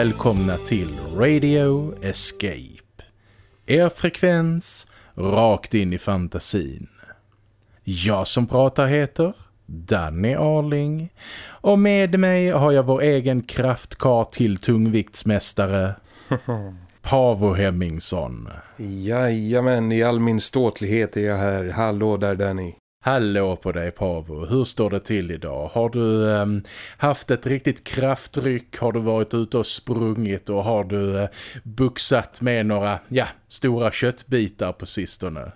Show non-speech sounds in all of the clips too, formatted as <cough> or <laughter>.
Välkomna till Radio Escape. Er frekvens rakt in i fantasin. Jag som pratar heter Danny Arling och med mig har jag vår egen kraftkar till tungviktsmästare <laughs> Pavo Hemmingsson. Jajamän, i all min ståtlighet är jag här. Hallå där Danny. Hallå på dig Pavo, hur står det till idag? Har du eh, haft ett riktigt kraftryck? Har du varit ute och sprungit och har du eh, buxat med några ja, stora köttbitar på sistone?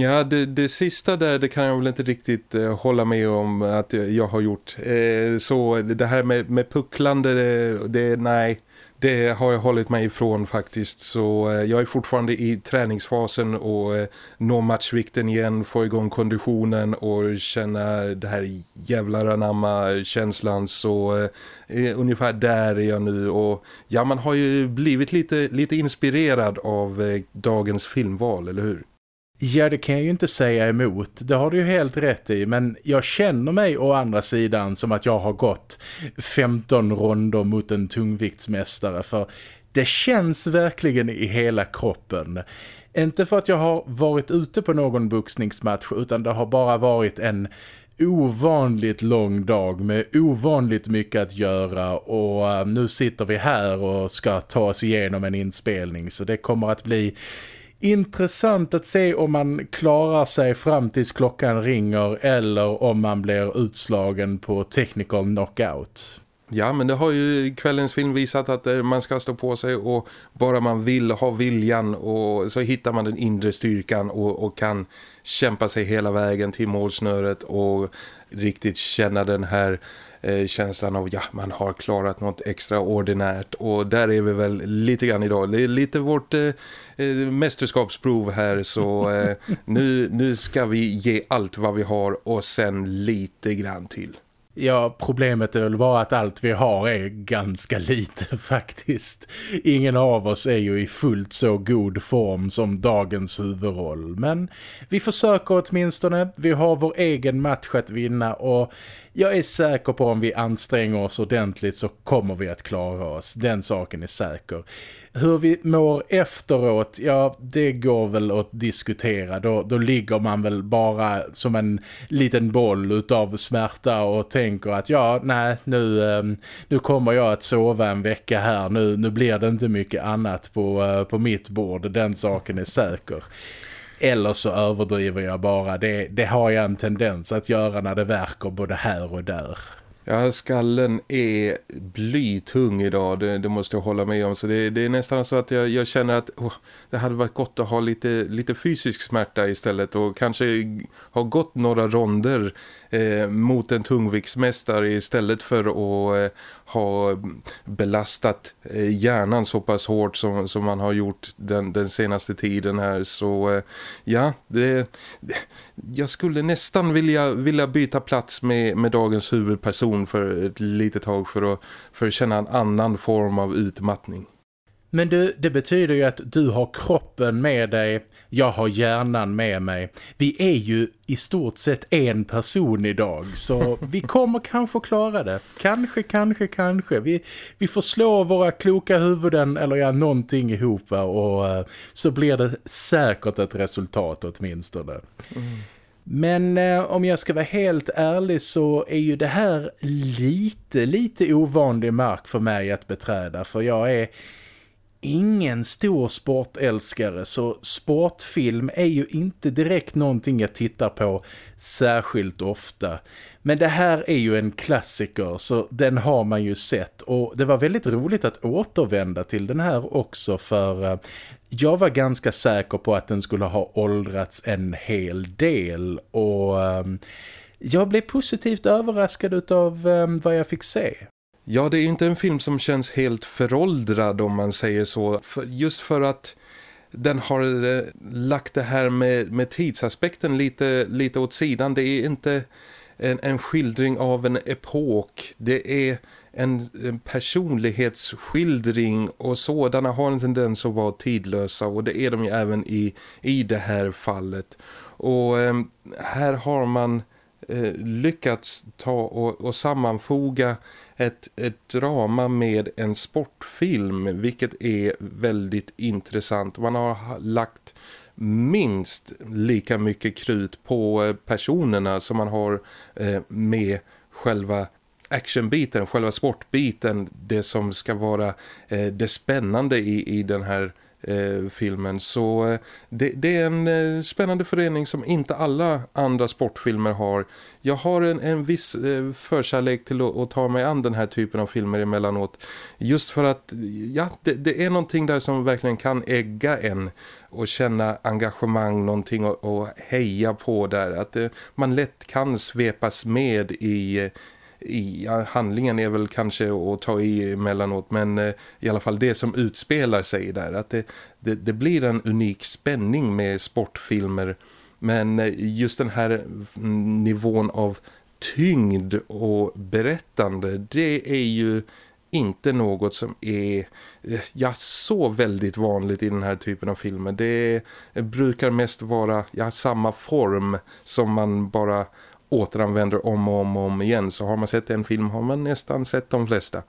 Ja, det, det sista där det kan jag väl inte riktigt eh, hålla med om att jag har gjort. Eh, så det här med, med pucklande, det, det nej det har jag hållit mig ifrån faktiskt. Så eh, jag är fortfarande i träningsfasen och eh, nå matchvikten igen, få igång konditionen och känna det här jävlar anamma känslan. Så eh, eh, ungefär där är jag nu. Och ja, man har ju blivit lite, lite inspirerad av eh, dagens filmval, eller hur? Ja, det kan jag ju inte säga emot. Det har du ju helt rätt i. Men jag känner mig å andra sidan som att jag har gått 15 ronder mot en tungviktsmästare. För det känns verkligen i hela kroppen. Inte för att jag har varit ute på någon boxningsmatch utan det har bara varit en ovanligt lång dag med ovanligt mycket att göra och eh, nu sitter vi här och ska ta oss igenom en inspelning så det kommer att bli intressant att se om man klarar sig fram tills klockan ringer eller om man blir utslagen på technical knockout. Ja, men det har ju kvällens film visat att eh, man ska stå på sig och bara man vill ha viljan och så hittar man den inre styrkan och, och kan kämpa sig hela vägen till målsnöret och riktigt känna den här eh, känslan av ja, man har klarat något extraordinärt och där är vi väl lite grann idag. Det är lite vårt eh, eh mästerskapsprov här så eh, <laughs> nu, nu ska vi ge allt vad vi har och sen lite grann till. Ja, problemet är väl bara att allt vi har är ganska lite <laughs> faktiskt. Ingen av oss är ju i fullt så god form som dagens huvudroll. Men vi försöker åtminstone. Vi har vår egen match att vinna och jag är säker på om vi anstränger oss ordentligt så kommer vi att klara oss. Den saken är säker. Hur vi mår efteråt, ja det går väl att diskutera. Då, då ligger man väl bara som en liten boll utav smärta och tänker att ja, nej, nu, ehm, nu kommer jag att sova en vecka här. Nu, nu blir det inte mycket annat på, eh, på mitt bord. Den saken är säker. Eller så överdriver jag bara. Det, det har jag en tendens att göra när det verkar både här och där. Ja, skallen är blytung idag, det, det, måste jag hålla med om. Så det, det är nästan så att jag, jag känner att oh, det hade varit gott att ha lite, lite fysisk smärta istället. Och kanske ha gått några ronder eh, mot en tungviktsmästare istället för att eh, ha belastat eh, hjärnan så pass hårt som, som man har gjort den, den senaste tiden här. Så eh, ja, det, jag skulle nästan vilja, vilja byta plats med, med dagens huvudperson för ett litet tag för att, för att känna en annan form av utmattning. Men du, det betyder ju att du har kroppen med dig, jag har hjärnan med mig. Vi är ju i stort sett en person idag så <laughs> vi kommer kanske klara det. Kanske, kanske, kanske. Vi, vi får slå våra kloka huvuden eller ja, någonting ihop och uh, så blir det säkert ett resultat åtminstone. Mm. Men eh, om jag ska vara helt ärlig så är ju det här lite, lite ovanlig mark för mig att beträda. För jag är ingen stor sportälskare så sportfilm är ju inte direkt någonting jag tittar på särskilt ofta. Men det här är ju en klassiker så den har man ju sett och det var väldigt roligt att återvända till den här också för eh, jag var ganska säker på att den skulle ha åldrats en hel del och ehm, jag blev positivt överraskad av ehm, vad jag fick se. Ja, det är inte en film som känns helt föråldrad om man säger så. Just för att den har eh, lagt det här med, med tidsaspekten lite, lite åt sidan. Det är inte en, en skildring av en epok. Det är en, en personlighetsskildring och sådana har en tendens att vara tidlösa och det är de ju även i, i det här fallet. Och eh, här har man eh, lyckats ta och, och sammanfoga ett, ett drama med en sportfilm vilket är väldigt intressant. Man har lagt minst lika mycket krut på eh, personerna som man har eh, med själva actionbiten, själva sportbiten, det som ska vara eh, det spännande i, i den här Eh, filmen. Så eh, det, det, är en eh, spännande förening som inte alla andra sportfilmer har. Jag har en, en viss eh, förkärlek till att, att, ta mig an den här typen av filmer emellanåt. Just för att ja, det, det är någonting där som verkligen kan ägga en och känna engagemang, någonting och, heja på där. Att eh, man lätt kan svepas med i i ja, handlingen är väl kanske att ta i emellanåt men eh, i alla fall det som utspelar sig där att det, det, det, blir en unik spänning med sportfilmer men eh, just den här mm, nivån av tyngd och berättande det är ju inte något som är eh, ja, så väldigt vanligt i den här typen av filmer. Det eh, brukar mest vara ja, samma form som man bara återanvänder om och om och om igen. Så har man sett en film har man nästan sett de flesta.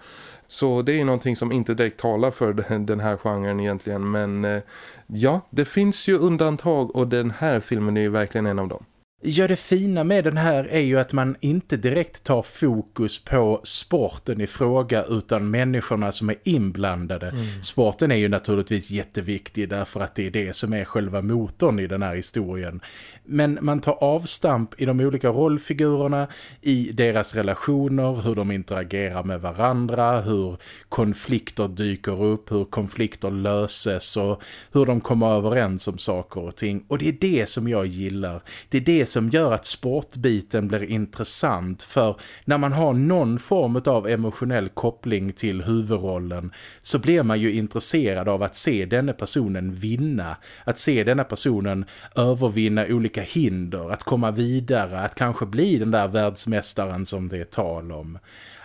Så det är någonting som inte direkt talar för <laughs> den här genren egentligen. Men eh, ja, det finns ju undantag och den här filmen är ju verkligen en av dem. Ja, det fina med den här är ju att man inte direkt tar fokus på sporten i fråga utan människorna som är inblandade. Mm. Sporten är ju naturligtvis jätteviktig därför att det är det som är själva motorn i den här historien. Men man tar avstamp i de olika rollfigurerna, i deras relationer, hur de interagerar med varandra, hur konflikter dyker upp, hur konflikter löses och hur de kommer överens om saker och ting. Och det är det som jag gillar. Det är det som gör att sportbiten blir intressant. För när man har någon form av emotionell koppling till huvudrollen så blir man ju intresserad av att se denna personen vinna, att se denna personen övervinna olika hinder, att komma vidare, att kanske bli den där världsmästaren som det är tal om.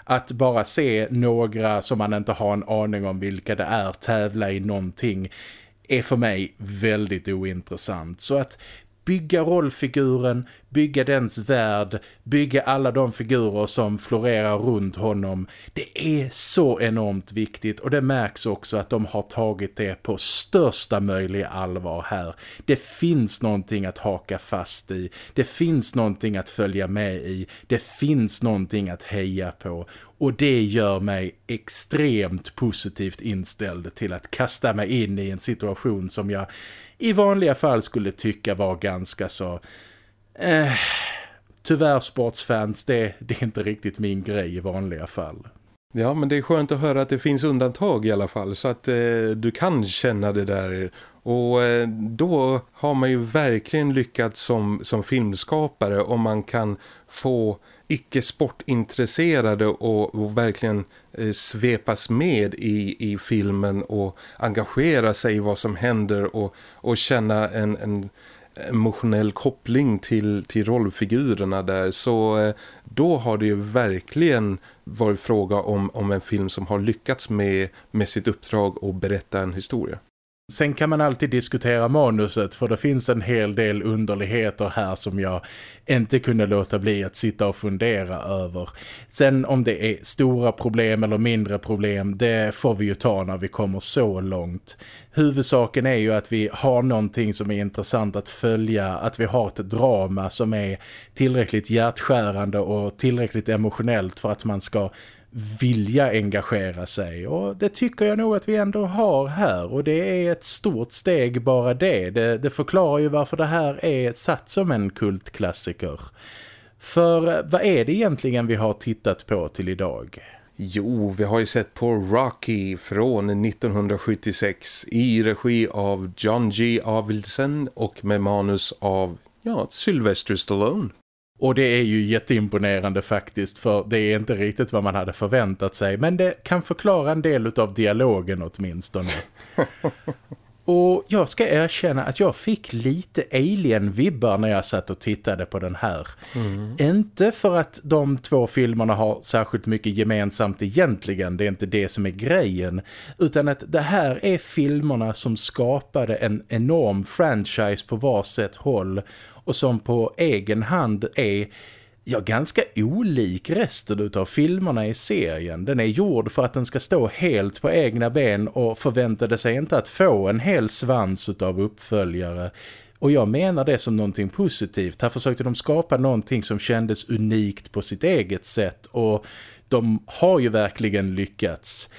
Att bara se några som man inte har en aning om vilka det är tävla i någonting är för mig väldigt ointressant. Så att bygga rollfiguren, bygga dens värld, bygga alla de figurer som florerar runt honom. Det är så enormt viktigt och det märks också att de har tagit det på största möjliga allvar här. Det finns någonting att haka fast i, det finns någonting att följa med i, det finns någonting att heja på och det gör mig extremt positivt inställd till att kasta mig in i en situation som jag i vanliga fall skulle tycka var ganska så... Eh, tyvärr sportsfans, det, det är inte riktigt min grej i vanliga fall. Ja, men det är skönt att höra att det finns undantag i alla fall så att eh, du kan känna det där. Och eh, då har man ju verkligen lyckats som, som filmskapare om man kan få icke-sportintresserade och, och verkligen eh, svepas med i, i filmen och engagera sig i vad som händer och, och känna en, en emotionell koppling till, till rollfigurerna där så eh, då har det ju verkligen varit fråga om, om en film som har lyckats med, med sitt uppdrag och berätta en historia. Sen kan man alltid diskutera manuset för det finns en hel del underligheter här som jag inte kunde låta bli att sitta och fundera över. Sen om det är stora problem eller mindre problem, det får vi ju ta när vi kommer så långt. Huvudsaken är ju att vi har någonting som är intressant att följa, att vi har ett drama som är tillräckligt hjärtskärande och tillräckligt emotionellt för att man ska vilja engagera sig och det tycker jag nog att vi ändå har här och det är ett stort steg bara det. Det, det förklarar ju varför det här är satt som en kultklassiker. För eh, vad är det egentligen vi har tittat på till idag? Jo, vi har ju sett på Rocky från 1976 i regi av John G. Avildsen och med manus av ja, Sylvester Stallone. Och det är ju jätteimponerande faktiskt för det är inte riktigt vad man hade förväntat sig. Men det kan förklara en del av dialogen åtminstone. <laughs> Och jag ska erkänna att jag fick lite alien-vibbar när jag satt och tittade på den här. Mm. Inte för att de två filmerna har särskilt mycket gemensamt egentligen, det är inte det som är grejen. Utan att det här är filmerna som skapade en enorm franchise på varsitt håll och som på egen hand är ja, ganska olik resten av filmerna i serien. Den är gjord för att den ska stå helt på egna ben och förväntade sig inte att få en hel svans av uppföljare. Och jag menar det som någonting positivt. Här försökte de skapa någonting som kändes unikt på sitt eget sätt och de har ju verkligen lyckats.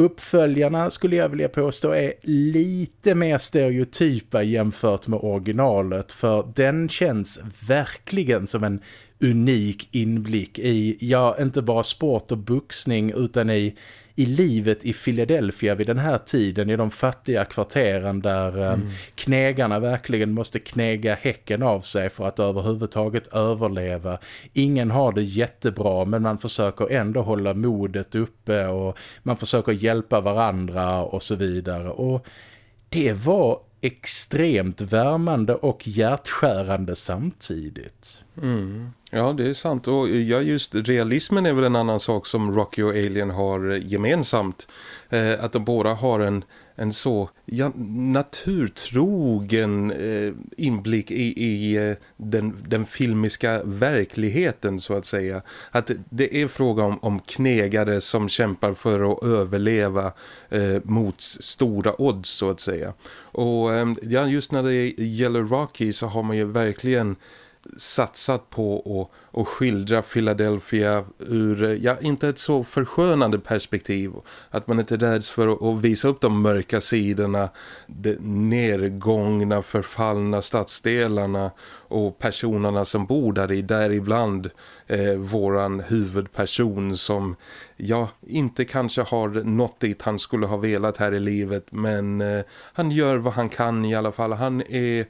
Uppföljarna skulle jag vilja påstå är lite mer stereotypa jämfört med originalet för den känns verkligen som en unik inblick i, ja inte bara sport och boxning utan i i livet i Philadelphia vid den här tiden i de fattiga kvarteren där eh, mm. knägarna verkligen måste knäga häcken av sig för att överhuvudtaget överleva. Ingen har det jättebra men man försöker ändå hålla modet uppe och man försöker hjälpa varandra och så vidare och det var extremt värmande och hjärtskärande samtidigt. Mm. Ja, det är sant. Och ja, just realismen är väl en annan sak som Rocky och Alien har eh, gemensamt. Eh, att de båda har en, en så ja, naturtrogen eh, inblick i, i eh, den, den filmiska verkligheten så att säga. Att det är fråga om, om knegare som kämpar för att överleva eh, mot stora odds så att säga. Och eh, ja, just när det gäller Rocky så har man ju verkligen satsat på att, att skildra Philadelphia ur, ja, inte ett så förskönande perspektiv. Att man inte räds för att, visa upp de mörka sidorna, de nedgångna, förfallna stadsdelarna och personerna som bor där i, däribland eh, våran huvudperson som, ja, inte kanske har nått dit han skulle ha velat här i livet, men eh, han gör vad han kan i alla fall. Han är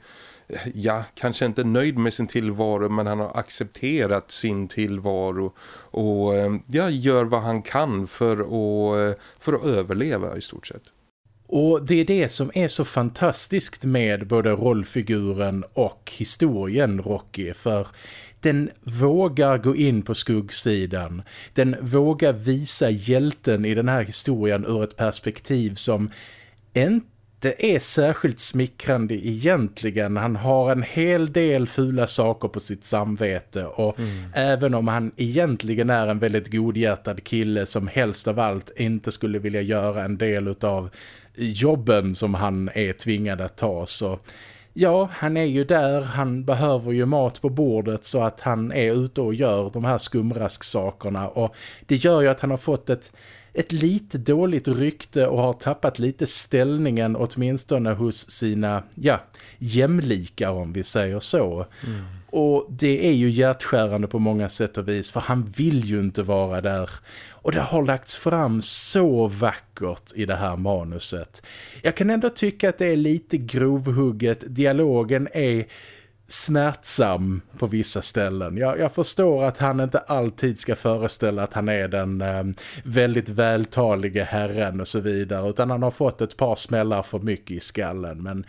ja, kanske inte nöjd med sin tillvaro men han har accepterat sin tillvaro och eh, ja, gör vad han kan för att, eh, för att överleva i stort sett. Och det är det som är så fantastiskt med både rollfiguren och historien Rocky för den vågar gå in på skuggsidan. Den vågar visa hjälten i den här historien ur ett perspektiv som inte inte är särskilt smickrande egentligen. Han har en hel del fula saker på sitt samvete och mm. även om han egentligen är en väldigt godhjärtad kille som helst av allt inte skulle vilja göra en del av jobben som han är tvingad att ta så ja, han är ju där, han behöver ju mat på bordet så att han är ute och gör de här skumrasksakerna och det gör ju att han har fått ett ett lite dåligt rykte och har tappat lite ställningen åtminstone hos sina ja, jämlikar om vi säger så. Mm. Och det är ju hjärtskärande på många sätt och vis för han vill ju inte vara där. Och det har lagts fram så vackert i det här manuset. Jag kan ändå tycka att det är lite grovhugget. Dialogen är smärtsam på vissa ställen. Jag, jag, förstår att han inte alltid ska föreställa att han är den eh, väldigt vältalige herren och så vidare utan han har fått ett par smällar för mycket i skallen men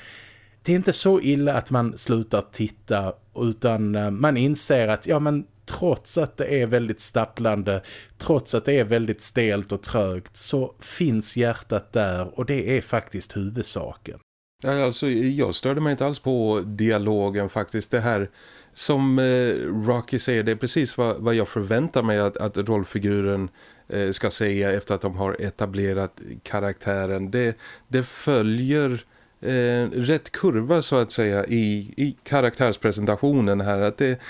det är inte så illa att man slutar titta utan eh, man inser att ja men trots att det är väldigt stapplande, trots att det är väldigt stelt och trögt så finns hjärtat där och det är faktiskt huvudsaken. Ja, alltså, jag störde mig inte alls på dialogen faktiskt. Det här som eh, Rocky säger, det är precis vad, vad jag förväntar mig att, att rollfiguren eh, ska säga efter att de har etablerat karaktären. Det, det följer eh, rätt kurva så att säga i, i karaktärspresentationen här. Att det,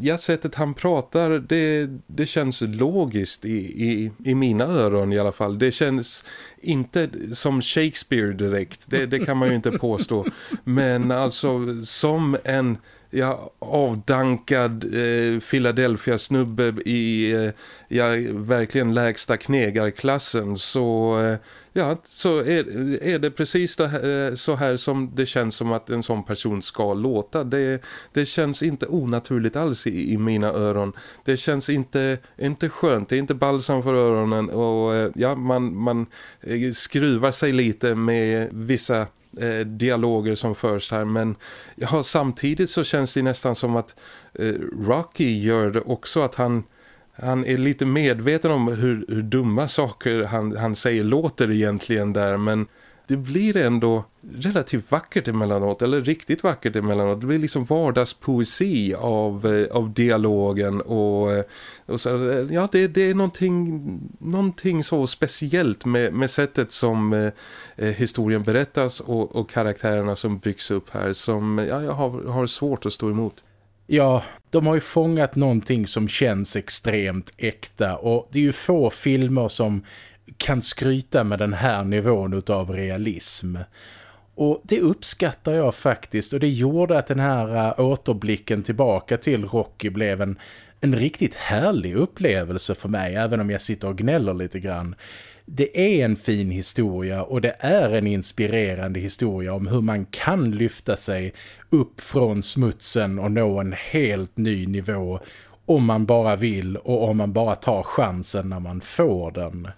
ja, sättet han pratar, det, det känns logiskt i, i, i mina öron i alla fall. Det känns inte som Shakespeare direkt, det, det kan man ju inte påstå. <laughs> Men alltså som en ja, avdankad eh, Philadelphia-snubbe i eh, ja, verkligen lägsta knegarklassen så... Eh, ja, så är, är det precis det här, eh, så här som det känns som att en sån person ska låta. Det, det känns inte onaturligt alls i, i mina öron. Det känns inte, inte skönt, det är inte balsam för öronen och eh, ja, man, man eh, skruvar sig lite med vissa eh, dialoger som förs här men ja, samtidigt så känns det nästan som att eh, Rocky gör det också att han han är lite medveten om hur, hur dumma saker han, han säger låter egentligen där men det blir ändå relativt vackert emellanåt, eller riktigt vackert emellanåt. Det blir liksom vardagspoesi av, eh, av dialogen och, eh, och så, eh, ja, det, det är någonting, någonting så speciellt med, med sättet som eh, historien berättas och, och karaktärerna som byggs upp här som ja, jag har, har svårt att stå emot. Ja, de har ju fångat någonting som känns extremt äkta och det är ju få filmer som kan skryta med den här nivån av realism. Och det uppskattar jag faktiskt och det gjorde att den här äh, återblicken tillbaka till Rocky blev en, en riktigt härlig upplevelse för mig även om jag sitter och gnäller lite grann. Det är en fin historia och det är en inspirerande historia om hur man kan lyfta sig upp från smutsen och nå en helt ny nivå om man bara vill och om man bara tar chansen när man får den. Mm.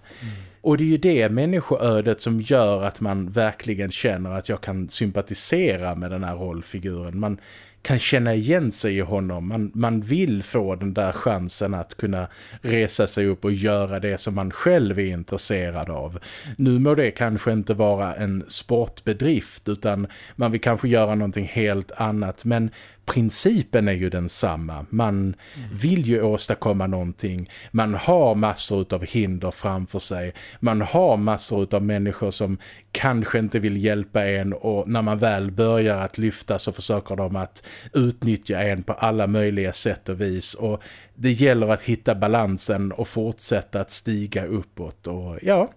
Och det är ju det människoödet som gör att man verkligen känner att jag kan sympatisera med den här rollfiguren. Man kan känna igen sig i honom. Man, man vill få den där chansen att kunna resa sig upp och göra det som man själv är intresserad av. Nu må det kanske inte vara en sportbedrift utan man vill kanske göra någonting helt annat. Men principen är ju densamma. Man vill ju åstadkomma någonting. Man har massor av hinder framför sig. Man har massor av människor som kanske inte vill hjälpa en och när man väl börjar att lyfta så försöker de att utnyttja en på alla möjliga sätt och vis. Och det gäller att hitta balansen och fortsätta att stiga uppåt. Och ja,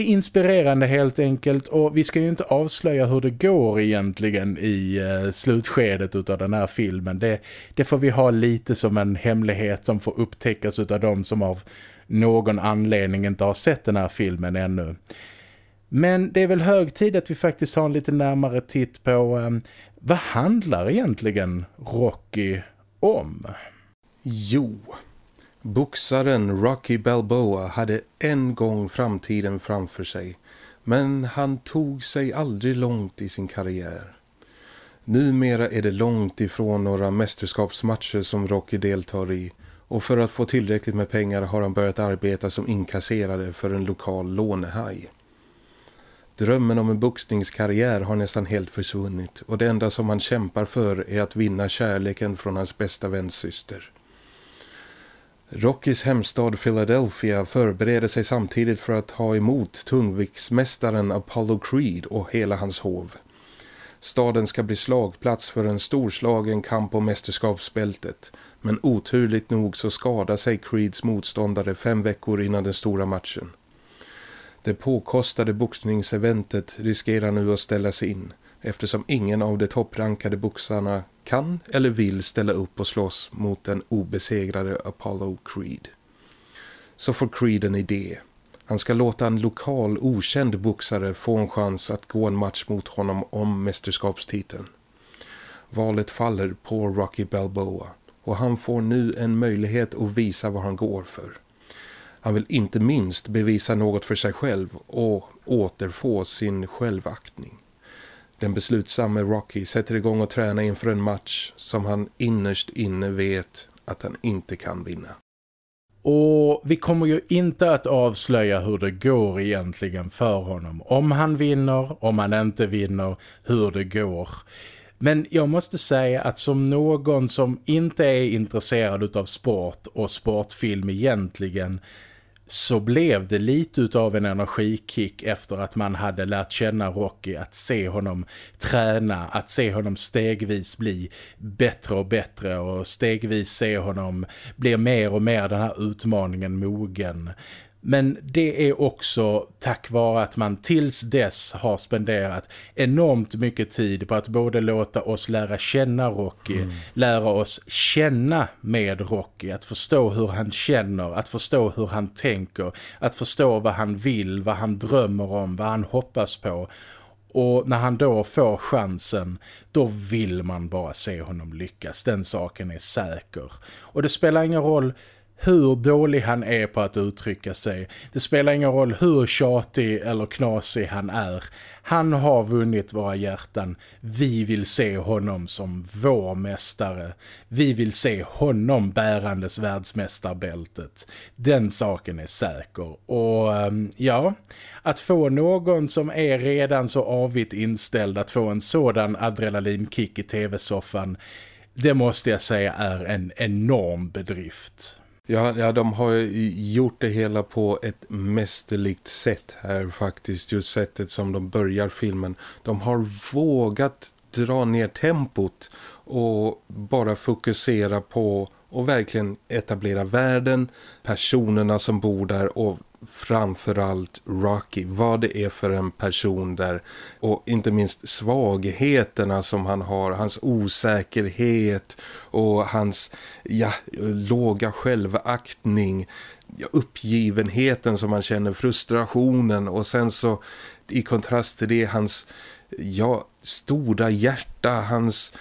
är inspirerande helt enkelt och vi ska ju inte avslöja hur det går egentligen i eh, slutskedet av den här filmen. Det, det får vi ha lite som en hemlighet som får upptäckas av de som av någon anledning inte har sett den här filmen ännu. Men det är väl hög tid att vi faktiskt har en lite närmare titt på eh, vad handlar egentligen Rocky om? Jo, Boxaren Rocky Balboa hade en gång framtiden framför sig men han tog sig aldrig långt i sin karriär. Numera är det långt ifrån några mästerskapsmatcher som Rocky deltar i och för att få tillräckligt med pengar har han börjat arbeta som inkasserare för en lokal lånehaj. Drömmen om en boxningskarriär har nästan helt försvunnit och det enda som han kämpar för är att vinna kärleken från hans bästa väns syster. Rockys hemstad Philadelphia förbereder sig samtidigt för att ha emot tungviktsmästaren Apollo Creed och hela hans hov. Staden ska bli slagplats för en storslagen kamp om mästerskapsbältet men oturligt nog så skadar sig Creeds motståndare fem veckor innan den stora matchen. Det påkostade boxningseventet riskerar nu att ställas in eftersom ingen av de topprankade boxarna kan eller vill ställa upp och slåss mot den obesegrade Apollo Creed. Så får Creed en idé. Han ska låta en lokal okänd boxare få en chans att gå en match mot honom om mästerskapstiteln. Valet faller på Rocky Balboa och han får nu en möjlighet att visa vad han går för. Han vill inte minst bevisa något för sig själv och återfå sin självaktning. Den beslutsamme Rocky sätter igång och tränar inför en match som han innerst inne vet att han inte kan vinna. Och vi kommer ju inte att avslöja hur det går egentligen för honom. Om han vinner, om han inte vinner, hur det går. Men jag måste säga att som någon som inte är intresserad av sport och sportfilm egentligen så blev det lite av en energikick efter att man hade lärt känna Rocky, att se honom träna, att se honom stegvis bli bättre och bättre och stegvis se honom bli mer och mer den här utmaningen mogen. Men det är också tack vare att man tills dess har spenderat enormt mycket tid på att både låta oss lära känna Rocky, mm. lära oss känna med Rocky, att förstå hur han känner, att förstå hur han tänker, att förstå vad han vill, vad han drömmer om, vad han hoppas på. Och när han då får chansen, då vill man bara se honom lyckas. Den saken är säker. Och det spelar ingen roll hur dålig han är på att uttrycka sig. Det spelar ingen roll hur tjatig eller knasig han är. Han har vunnit våra hjärtan. Vi vill se honom som vår mästare. Vi vill se honom bärandes världsmästarbältet. Den saken är säker. Och ehm, ja, att få någon som är redan så avigt inställd att få en sådan adrenalinkick i tv-soffan det måste jag säga är en enorm bedrift. Ja, ja, de har gjort det hela på ett mästerligt sätt här faktiskt. Just sättet som de börjar filmen. De har vågat dra ner tempot och bara fokusera på och verkligen etablera världen, personerna som bor där och framförallt Rocky, vad det är för en person där och inte minst svagheterna som han har, hans osäkerhet och hans ja, låga självaktning, ja, uppgivenheten som man känner, frustrationen och sen så i kontrast till det hans ja, stora hjärta, hans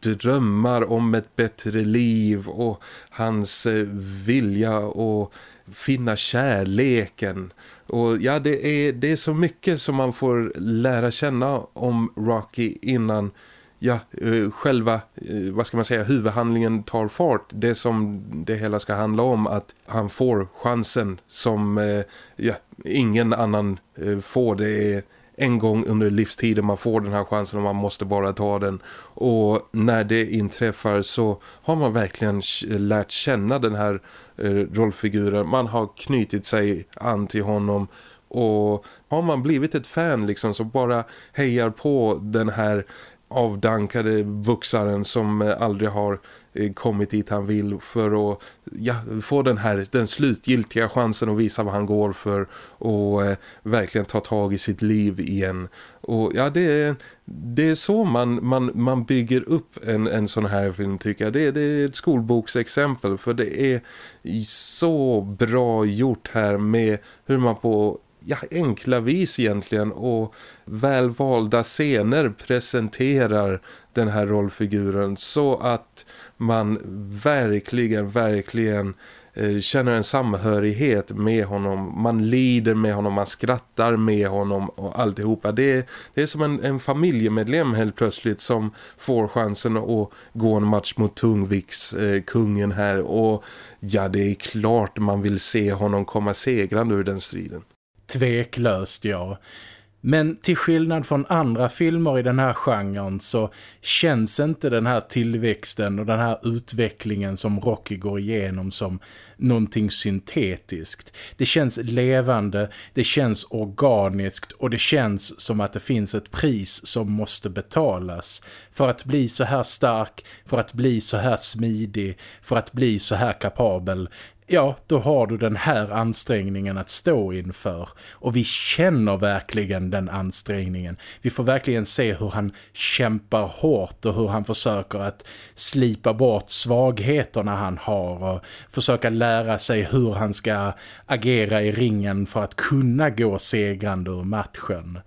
drömmar om ett bättre liv och hans eh, vilja och finna kärleken. Och ja, det är, det är så mycket som man får lära känna om Rocky innan ja, eh, själva, eh, vad ska man säga, huvudhandlingen tar fart. Det som det hela ska handla om, att han får chansen som eh, ja, ingen annan får. Det är en gång under livstiden man får den här chansen och man måste bara ta den. Och när det inträffar så har man verkligen lärt känna den här eh, rollfiguren. Man har knutit sig an till honom och har man blivit ett fan liksom så bara hejar på den här avdankade vuxaren som eh, aldrig har Eh, kommit dit han vill för att ja, få den här den slutgiltiga chansen att visa vad han går för och eh, verkligen ta tag i sitt liv igen. Och ja, det är, det är så man, man, man bygger upp en, en sån här film tycker jag. Det, det är ett skolboksexempel för det är så bra gjort här med hur man på ja, enkla vis egentligen och välvalda scener presenterar den här rollfiguren så att man verkligen, verkligen eh, känner en samhörighet med honom. Man lider med honom, man skrattar med honom och alltihopa. Det är, det är som en, en familjemedlem helt plötsligt som får chansen att gå en match mot Tungviks eh, kungen här. Och ja, det är klart man vill se honom komma segrande ur den striden. Tveklöst, ja. Men till skillnad från andra filmer i den här genren så känns inte den här tillväxten och den här utvecklingen som Rocky går igenom som någonting syntetiskt. Det känns levande, det känns organiskt och det känns som att det finns ett pris som måste betalas för att bli så här stark, för att bli så här smidig, för att bli så här kapabel ja, då har du den här ansträngningen att stå inför. Och vi känner verkligen den ansträngningen. Vi får verkligen se hur han kämpar hårt och hur han försöker att slipa bort svagheterna han har och försöka lära sig hur han ska agera i ringen för att kunna gå segrande ur matchen.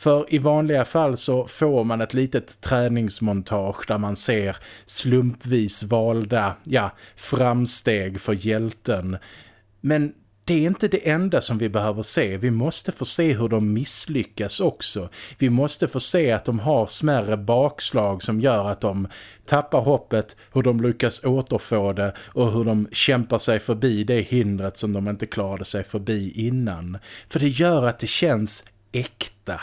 För i vanliga fall så får man ett litet träningsmontage där man ser slumpvis valda ja, framsteg för hjälten. Men det är inte det enda som vi behöver se. Vi måste få se hur de misslyckas också. Vi måste få se att de har smärre bakslag som gör att de tappar hoppet, hur de lyckas återfå det och hur de kämpar sig förbi det hindret som de inte klarade sig förbi innan. För det gör att det känns äkta.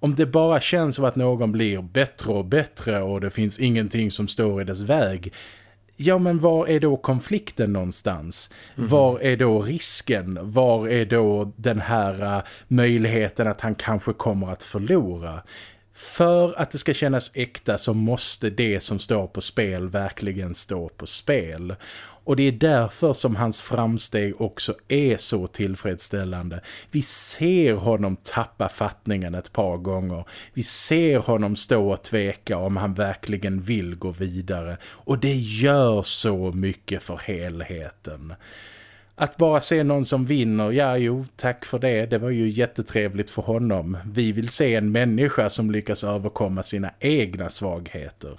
Om det bara känns som att någon blir bättre och bättre och det finns ingenting som står i dess väg Ja men var är då konflikten någonstans? Mm. Var är då risken? Var är då den här uh, möjligheten att han kanske kommer att förlora? För att det ska kännas äkta så måste det som står på spel verkligen stå på spel. Och det är därför som hans framsteg också är så tillfredsställande. Vi ser honom tappa fattningen ett par gånger. Vi ser honom stå och tveka om han verkligen vill gå vidare. Och det gör så mycket för helheten. Att bara se någon som vinner, ja jo, tack för det. Det var ju jättetrevligt för honom. Vi vill se en människa som lyckas överkomma sina egna svagheter.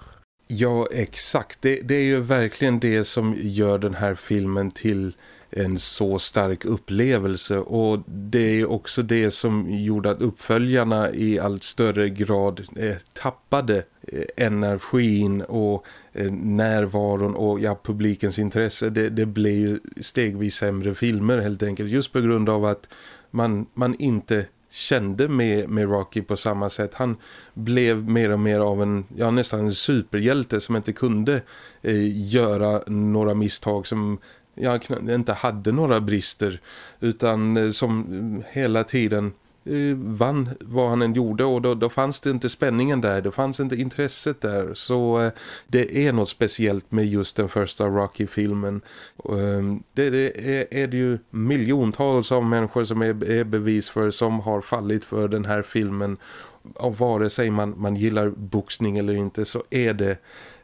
Ja, exakt. Det, det är ju verkligen det som gör den här filmen till en så stark upplevelse och det är också det som gjorde att uppföljarna i allt större grad eh, tappade eh, energin och eh, närvaron och ja, publikens intresse. Det, det blev ju stegvis sämre filmer helt enkelt just på grund av att man, man inte kände med, med Rocky på samma sätt. Han blev mer och mer av en, ja nästan en superhjälte som inte kunde eh, göra några misstag som ja, inte hade några brister utan eh, som hela tiden Eh, vann vad han än gjorde och då, då fanns det inte spänningen där, då fanns inte intresset där. Så eh, det är något speciellt med just den första Rocky-filmen. Ehm, det, det är, är, det ju miljontals av människor som är, är bevis för som har fallit för den här filmen. Och vare sig man, man gillar boxning eller inte så är det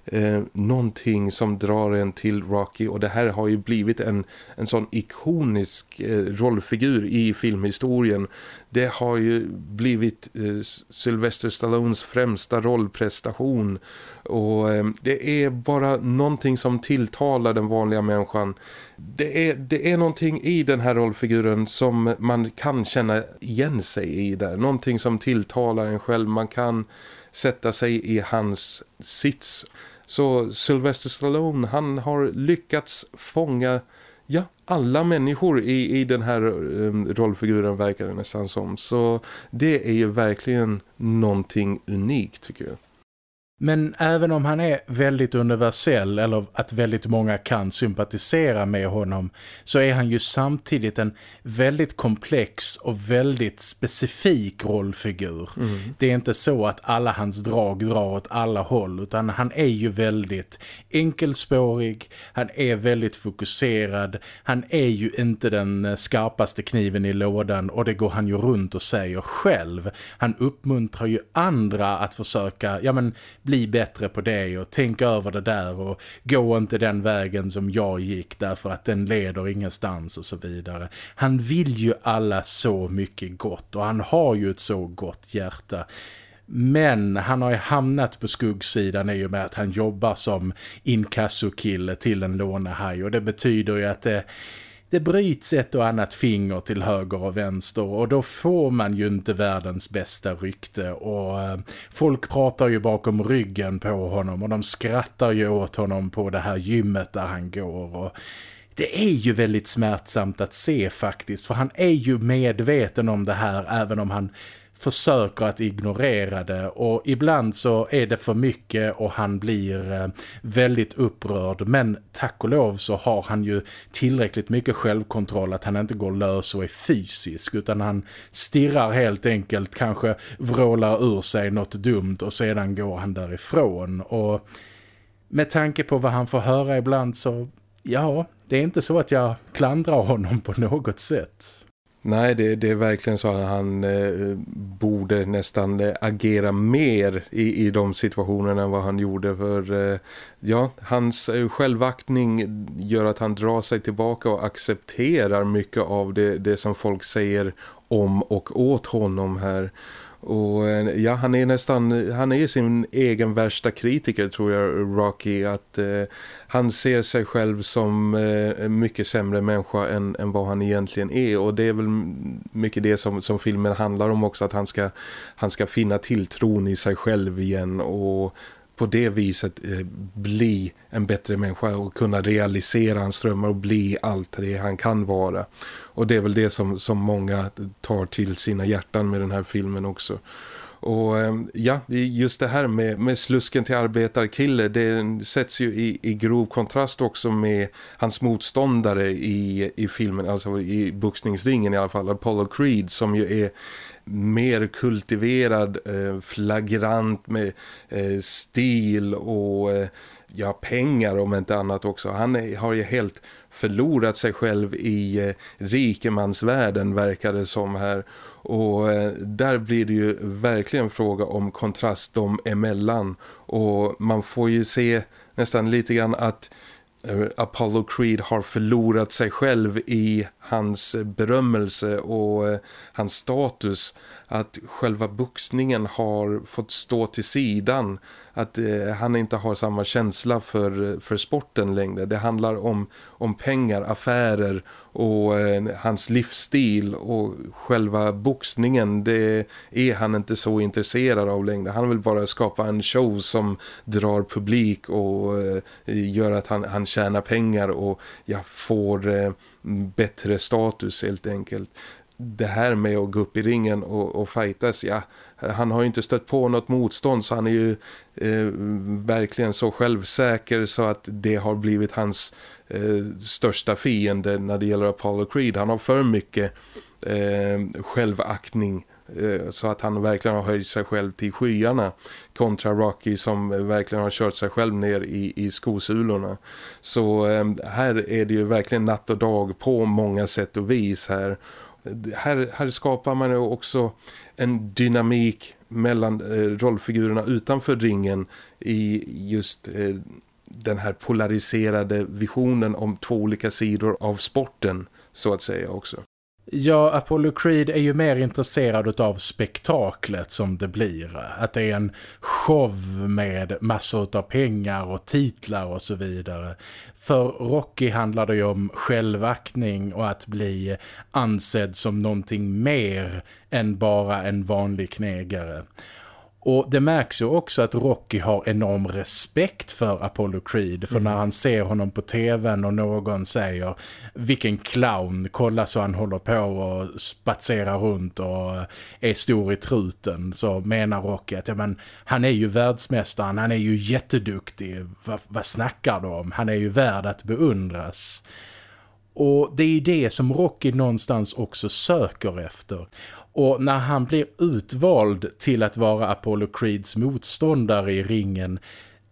eh, någonting som drar en till Rocky och det här har ju blivit en, en sån ikonisk eh, rollfigur i filmhistorien. Det har ju blivit eh, Sylvester Stallones främsta rollprestation och eh, det är bara någonting som tilltalar den vanliga människan. Det är, det är någonting i den här rollfiguren som man kan känna igen sig i där. Någonting som tilltalar en själv. Man kan sätta sig i hans sits så Sylvester Stallone han har lyckats fånga ja, alla människor i, i den här um, rollfiguren verkar det nästan som. Så det är ju verkligen någonting unikt tycker jag. Men även om han är väldigt universell eller att väldigt många kan sympatisera med honom så är han ju samtidigt en väldigt komplex och väldigt specifik rollfigur. Mm. Det är inte så att alla hans drag drar åt alla håll utan han är ju väldigt enkelspårig, han är väldigt fokuserad, han är ju inte den skarpaste kniven i lådan och det går han ju runt och säger själv. Han uppmuntrar ju andra att försöka, ja men bli bättre på det och tänka över det där och gå inte den vägen som jag gick därför att den leder ingenstans och så vidare. Han vill ju alla så mycket gott och han har ju ett så gott hjärta. Men han har ju hamnat på skuggsidan i och med att han jobbar som inkassokille till en lånehaj och det betyder ju att det det bryts ett och annat finger till höger och vänster och då får man ju inte världens bästa rykte och eh, folk pratar ju bakom ryggen på honom och de skrattar ju åt honom på det här gymmet där han går och det är ju väldigt smärtsamt att se faktiskt för han är ju medveten om det här även om han försöker att ignorera det. Och ibland så är det för mycket och han blir eh, väldigt upprörd. Men tack och lov så har han ju tillräckligt mycket självkontroll att han inte går lös och är fysisk. Utan han stirrar helt enkelt kanske vrålar ur sig något dumt och sedan går han därifrån. Och med tanke på vad han får höra ibland så ja, det är inte så att jag klandrar honom på något sätt. Nej, det, det, är verkligen så att han eh, borde nästan eh, agera mer i, i de situationerna än vad han gjorde. För eh, ja, hans eh, självaktning gör att han drar sig tillbaka och accepterar mycket av det, det som folk säger om och åt honom här. Och eh, ja, han är nästan, han är sin egen värsta kritiker tror jag, Rocky. Att eh, han ser sig själv som eh, en mycket sämre människa än, än vad han egentligen är. Och det är väl mycket det som, som filmen handlar om också. Att han ska, han ska finna tilltron i sig själv igen och på det viset eh, bli en bättre människa och kunna realisera hans drömmar och bli allt det han kan vara. Och det är väl det som, som många tar till sina hjärtan med den här filmen också. Och eh, ja, just det här med, med slusken till arbetarkille det sätts ju i, i grov kontrast också med hans motståndare i, i filmen, alltså i boxningsringen i alla fall, Apollo Creed som ju är mer kultiverad, eh, flagrant med eh, stil och eh, ja, pengar om inte annat också. Han är, har ju helt förlorat sig själv i eh, rikemansvärlden verkar det som här. Och eh, där blir det ju verkligen fråga om kontrast dem emellan. Och man får ju se nästan lite grann att eh, Eh, Apollo Creed har förlorat sig själv i hans berömmelse och eh, hans status. Att själva boxningen har fått stå till sidan att eh, han inte har samma känsla för, för sporten längre. Det handlar om, om pengar, affärer och eh, hans livsstil och själva boxningen det är han inte så intresserad av längre. Han vill bara skapa en show som drar publik och eh, gör att han, han tjänar pengar och ja, får eh, bättre status helt enkelt det här med att gå upp i ringen och, och fightas, ja, han har ju inte stött på något motstånd så han är ju eh, verkligen så självsäker så att det har blivit hans eh, största fiende när det gäller Apollo Creed. Han har för mycket eh, självaktning eh, så att han verkligen har höjt sig själv till skyarna kontra Rocky som verkligen har kört sig själv ner i, i skosulorna. Så eh, här är det ju verkligen natt och dag på många sätt och vis här här, här skapar man ju också en dynamik mellan eh, rollfigurerna utanför ringen i just eh, den här polariserade visionen om två olika sidor av sporten så att säga också. Ja, Apollo Creed är ju mer intresserad av spektaklet som det blir. Att det är en show med massor av pengar och titlar och så vidare. För Rocky handlar det ju om självaktning och att bli ansedd som någonting mer än bara en vanlig knegare. Och det märks ju också att Rocky har enorm respekt för Apollo Creed. För mm. när han ser honom på tvn och någon säger vilken clown, kolla så han håller på och spatserar runt och är stor i truten. Så menar Rocky att ja, men, han är ju världsmästaren, han är ju jätteduktig. Va, vad snackar du om? Han är ju värd att beundras. Och det är ju det som Rocky någonstans också söker efter. Och när han blir utvald till att vara Apollo Creeds motståndare i ringen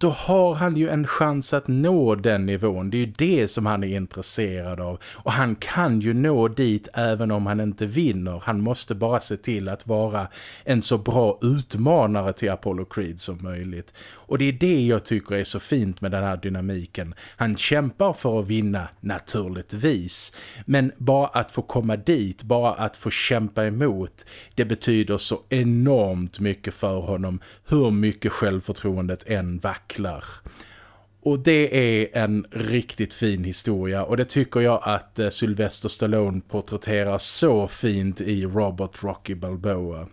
då har han ju en chans att nå den nivån. Det är ju det som han är intresserad av. Och han kan ju nå dit även om han inte vinner. Han måste bara se till att vara en så bra utmanare till Apollo Creed som möjligt. Och det är det jag tycker är så fint med den här dynamiken. Han kämpar för att vinna, naturligtvis. Men bara att få komma dit, bara att få kämpa emot, det betyder så enormt mycket för honom. Hur mycket självförtroendet än vacklar. Och det är en riktigt fin historia och det tycker jag att eh, Sylvester Stallone porträtterar så fint i Robert Rocky Balboa.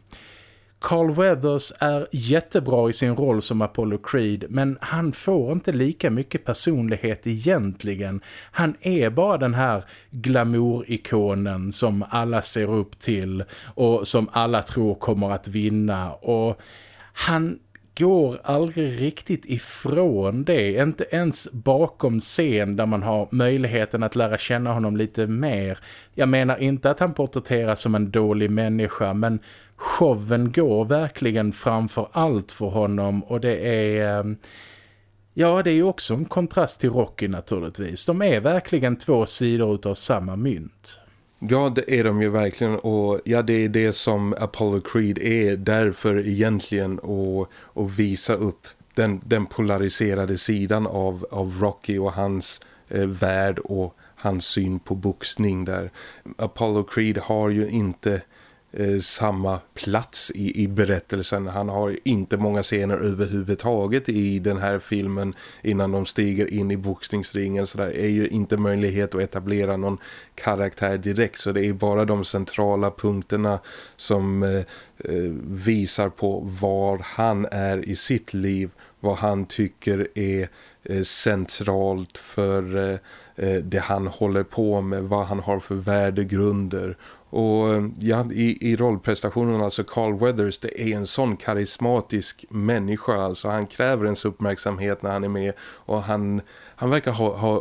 Carl Weathers är jättebra i sin roll som Apollo Creed men han får inte lika mycket personlighet egentligen. Han är bara den här glamour-ikonen som alla ser upp till och som alla tror kommer att vinna och han går aldrig riktigt ifrån det. Inte ens bakom scen där man har möjligheten att lära känna honom lite mer. Jag menar inte att han porträtteras som en dålig människa men showen går verkligen framför allt för honom och det är... Eh, ja, det är ju också en kontrast till Rocky naturligtvis. De är verkligen två sidor av samma mynt. Ja, det är de ju verkligen och ja, det är det som Apollo Creed är därför egentligen att, att visa upp den, den polariserade sidan av, av Rocky och hans eh, värld och hans syn på boxning där. Apollo Creed har ju inte Eh, samma plats i, i berättelsen. Han har inte många scener överhuvudtaget i den här filmen innan de stiger in i boxningsringen så där är ju inte möjlighet att etablera någon karaktär direkt så det är bara de centrala punkterna som eh, eh visar på var han är i sitt liv, vad han tycker är eh, centralt för eh, eh det han håller på med, vad han har för värdegrunder och eh, ja, i, i rollprestationen alltså Carl Weathers det är en sån karismatisk människa. Alltså han kräver ens uppmärksamhet när han är med. Och han, han verkar ha, ha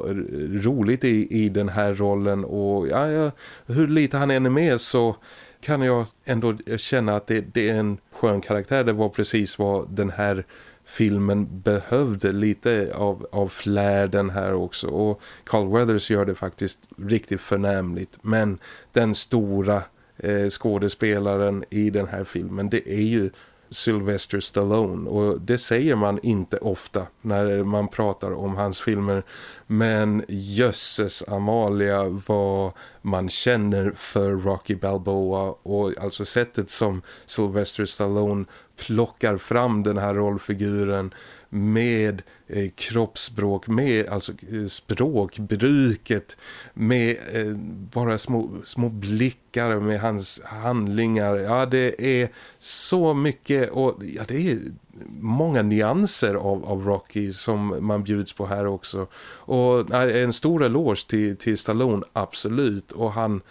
roligt i, i den här rollen. Och ja, ja, hur lite han än är med så kan jag ändå känna att det, det är en skön karaktär. Det var precis vad den här filmen behövde lite av, av flärden här också. Och Carl Weathers gör det faktiskt riktigt förnämligt. Men den stora eh, skådespelaren i den här filmen det är ju Sylvester Stallone. Och det säger man inte ofta när man pratar om hans filmer. Men jösses Amalia vad man känner för Rocky Balboa. Och alltså sättet som Sylvester Stallone plockar fram den här rollfiguren med eh, kroppsspråk, med alltså eh, språkbruket, med eh, bara små, små blickar med hans handlingar. Ja, det är så mycket och ja, det är många nyanser av, av Rocky som man bjuds på här också. Och en stor eloge till, till Stallone, absolut. Och han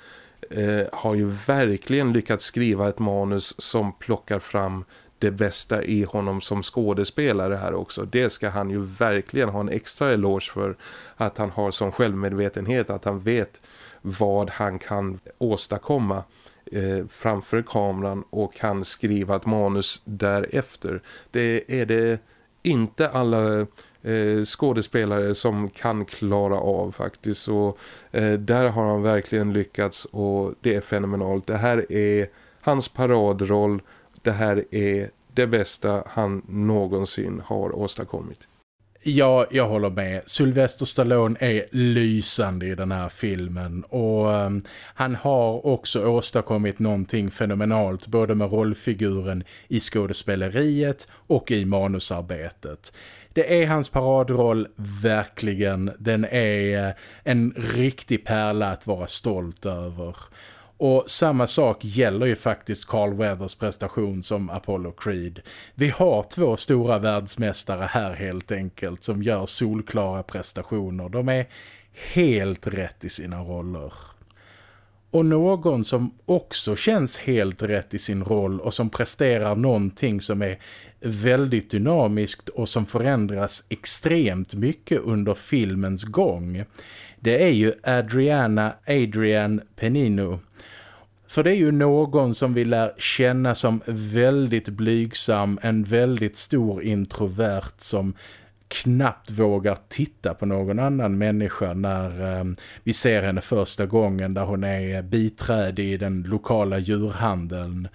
eh, har ju verkligen lyckats skriva ett manus som plockar fram det bästa i honom som skådespelare här också. Det ska han ju verkligen ha en extra eloge för att han har som självmedvetenhet att han vet vad han kan åstadkomma eh, framför kameran och kan skriva ett manus därefter. Det är det inte alla eh, skådespelare som kan klara av faktiskt och eh, där har han verkligen lyckats och det är fenomenalt. Det här är hans paradroll det här är det bästa han någonsin har åstadkommit. Ja, jag håller med. Sylvester Stallone är lysande i den här filmen och um, han har också åstadkommit någonting fenomenalt både med rollfiguren i skådespeleriet och i manusarbetet. Det är hans paradroll verkligen. Den är eh, en riktig pärla att vara stolt över. Och samma sak gäller ju faktiskt Carl Weathers prestation som Apollo Creed. Vi har två stora världsmästare här helt enkelt som gör solklara prestationer. De är helt rätt i sina roller. Och någon som också känns helt rätt i sin roll och som presterar någonting som är väldigt dynamiskt och som förändras extremt mycket under filmens gång. Det är ju Adriana Adrian Penino för det är ju någon som vi lär känna som väldigt blygsam, en väldigt stor introvert som knappt vågar titta på någon annan människa när eh, vi ser henne första gången där hon är biträd i den lokala djurhandeln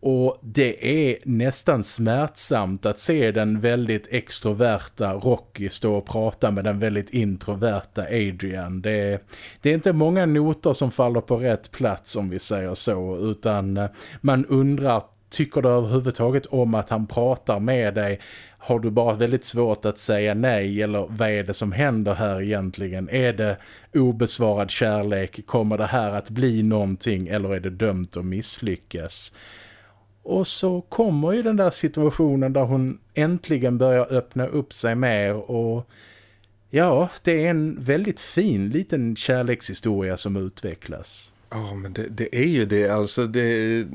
och det är nästan smärtsamt att se den väldigt extroverta Rocky stå och prata med den väldigt introverta Adrian. Det är, det är inte många noter som faller på rätt plats om vi säger så utan eh, man undrar tycker du överhuvudtaget om att han pratar med dig? Har du bara väldigt svårt att säga nej eller vad är det som händer här egentligen? Är det obesvarad kärlek? Kommer det här att bli någonting eller är det dömt att misslyckas? Och så kommer ju den där situationen där hon äntligen börjar öppna upp sig mer och ja, det är en väldigt fin liten kärlekshistoria som utvecklas. Ja, men det, det, är ju det. Alltså det,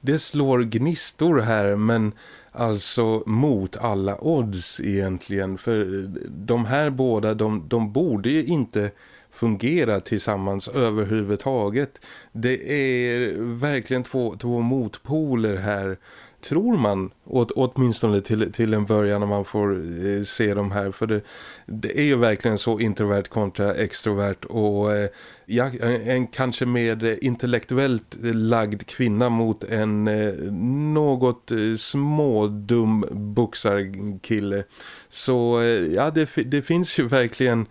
det slår gnistor här men alltså mot alla odds egentligen. För de här båda, de, de borde ju inte fungera tillsammans överhuvudtaget. Det är verkligen två, två motpoler här tror man åt, åtminstone till, till en början när man får eh, se de här för det, det, är ju verkligen så introvert kontra extrovert och eh, ja, en kanske mer intellektuellt lagd kvinna mot en eh, något eh, smådum buxarkille så eh, ja det, det finns ju verkligen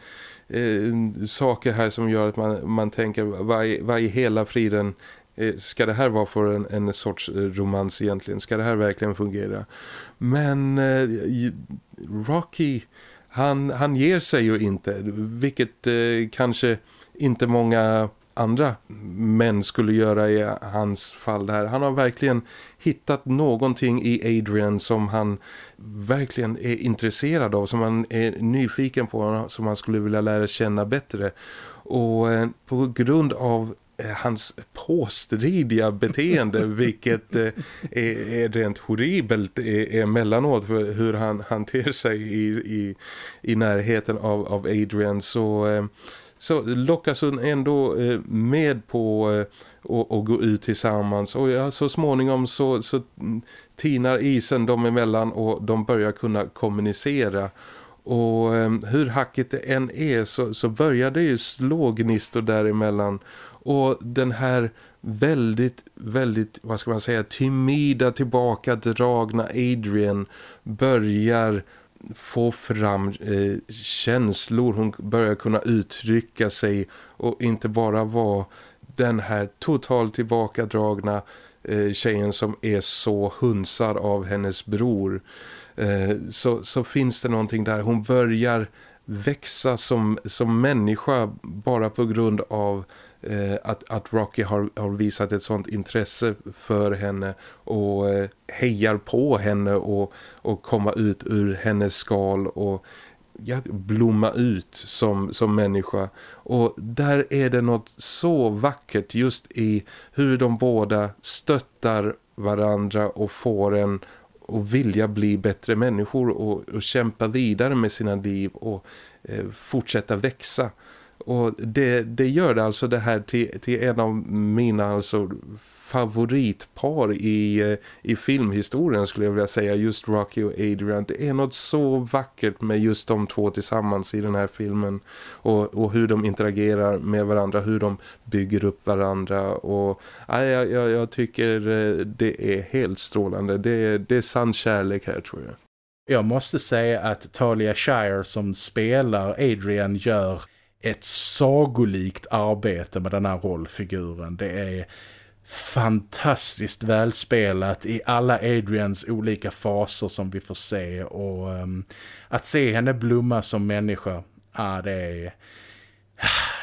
eh, saker här som gör att man, man tänker vad, vad i hela friden eh, ska det här vara för en, en sorts eh, romans egentligen? Ska det här verkligen fungera? Men eh, Rocky han, han ger sig ju inte vilket eh, kanske inte många andra män skulle göra i hans fall där. Han har verkligen hittat någonting i Adrian som han verkligen är intresserad av, som han är nyfiken på, som han skulle vilja lära känna bättre. Och eh, på grund av eh, hans påstridiga beteende <laughs> vilket eh, är, är rent horribelt är, emellanåt för hur han hanterar sig i, i, i närheten av, av Adrian så så lockas hon ändå eh, med på eh, att gå ut tillsammans. Och ja, så småningom så, så tinar isen dem emellan och de börjar kunna kommunicera. Och ehm, hur hackigt det än är så, så börjar det ju slå gnistor däremellan. Och den här väldigt, väldigt, vad ska man säga, timida tillbaka dragna Adrian börjar få fram eh, känslor. Hon börjar kunna uttrycka sig och inte bara vara den här totalt tillbakadragna eh, tjejen som är så hunsad av hennes bror eh, så, så finns det någonting där. Hon börjar växa som, som människa bara på grund av Eh, att, att Rocky har, har visat ett sånt intresse för henne och eh, hejar på henne och, och komma ut ur hennes skal och ja, blomma ut som, som människa. Och där är det något så vackert just i hur de båda stöttar varandra och får en och vilja bli bättre människor och, och kämpa vidare med sina liv och eh, fortsätta växa. Och det, det gör det alltså det här till, till en av mina alltså favoritpar i, eh, i filmhistorien skulle jag vilja säga just Rocky och Adrian. Det är något så vackert med just de två tillsammans i den här filmen och, och hur de interagerar med varandra, hur de bygger upp varandra och ja, jag, jag tycker eh, det är helt strålande. Det, det är sann kärlek här tror jag. Jag måste säga att Talia Shire som spelar Adrian gör ett sagolikt arbete med den här rollfiguren. Det är fantastiskt välspelat i alla Adrians olika faser som vi får se och um, att se henne blomma som människa, ah, det är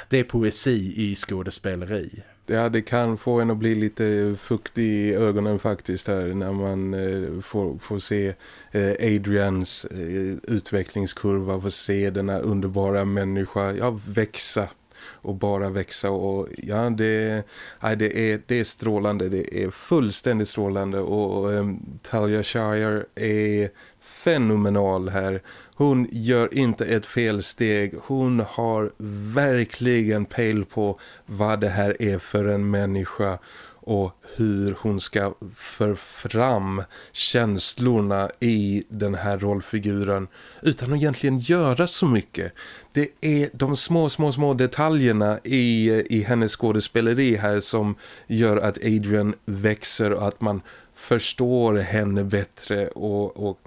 det är poesi i skådespeleri. Ja, det kan få en att bli lite fuktig i ögonen faktiskt här när man eh, får, får se eh, Adrians eh, utvecklingskurva, får se denna underbara människa ja, växa och bara växa och ja det, nej, det, är, det är strålande, det är fullständigt strålande och eh, um, Talia Shire är fenomenal här. Hon gör inte ett felsteg. Hon har verkligen pejl på vad det här är för en människa och hur hon ska för fram känslorna i den här rollfiguren utan att egentligen göra så mycket. Det är de små, små, små detaljerna i, i hennes skådespeleri här som gör att Adrian växer och att man förstår henne bättre och, och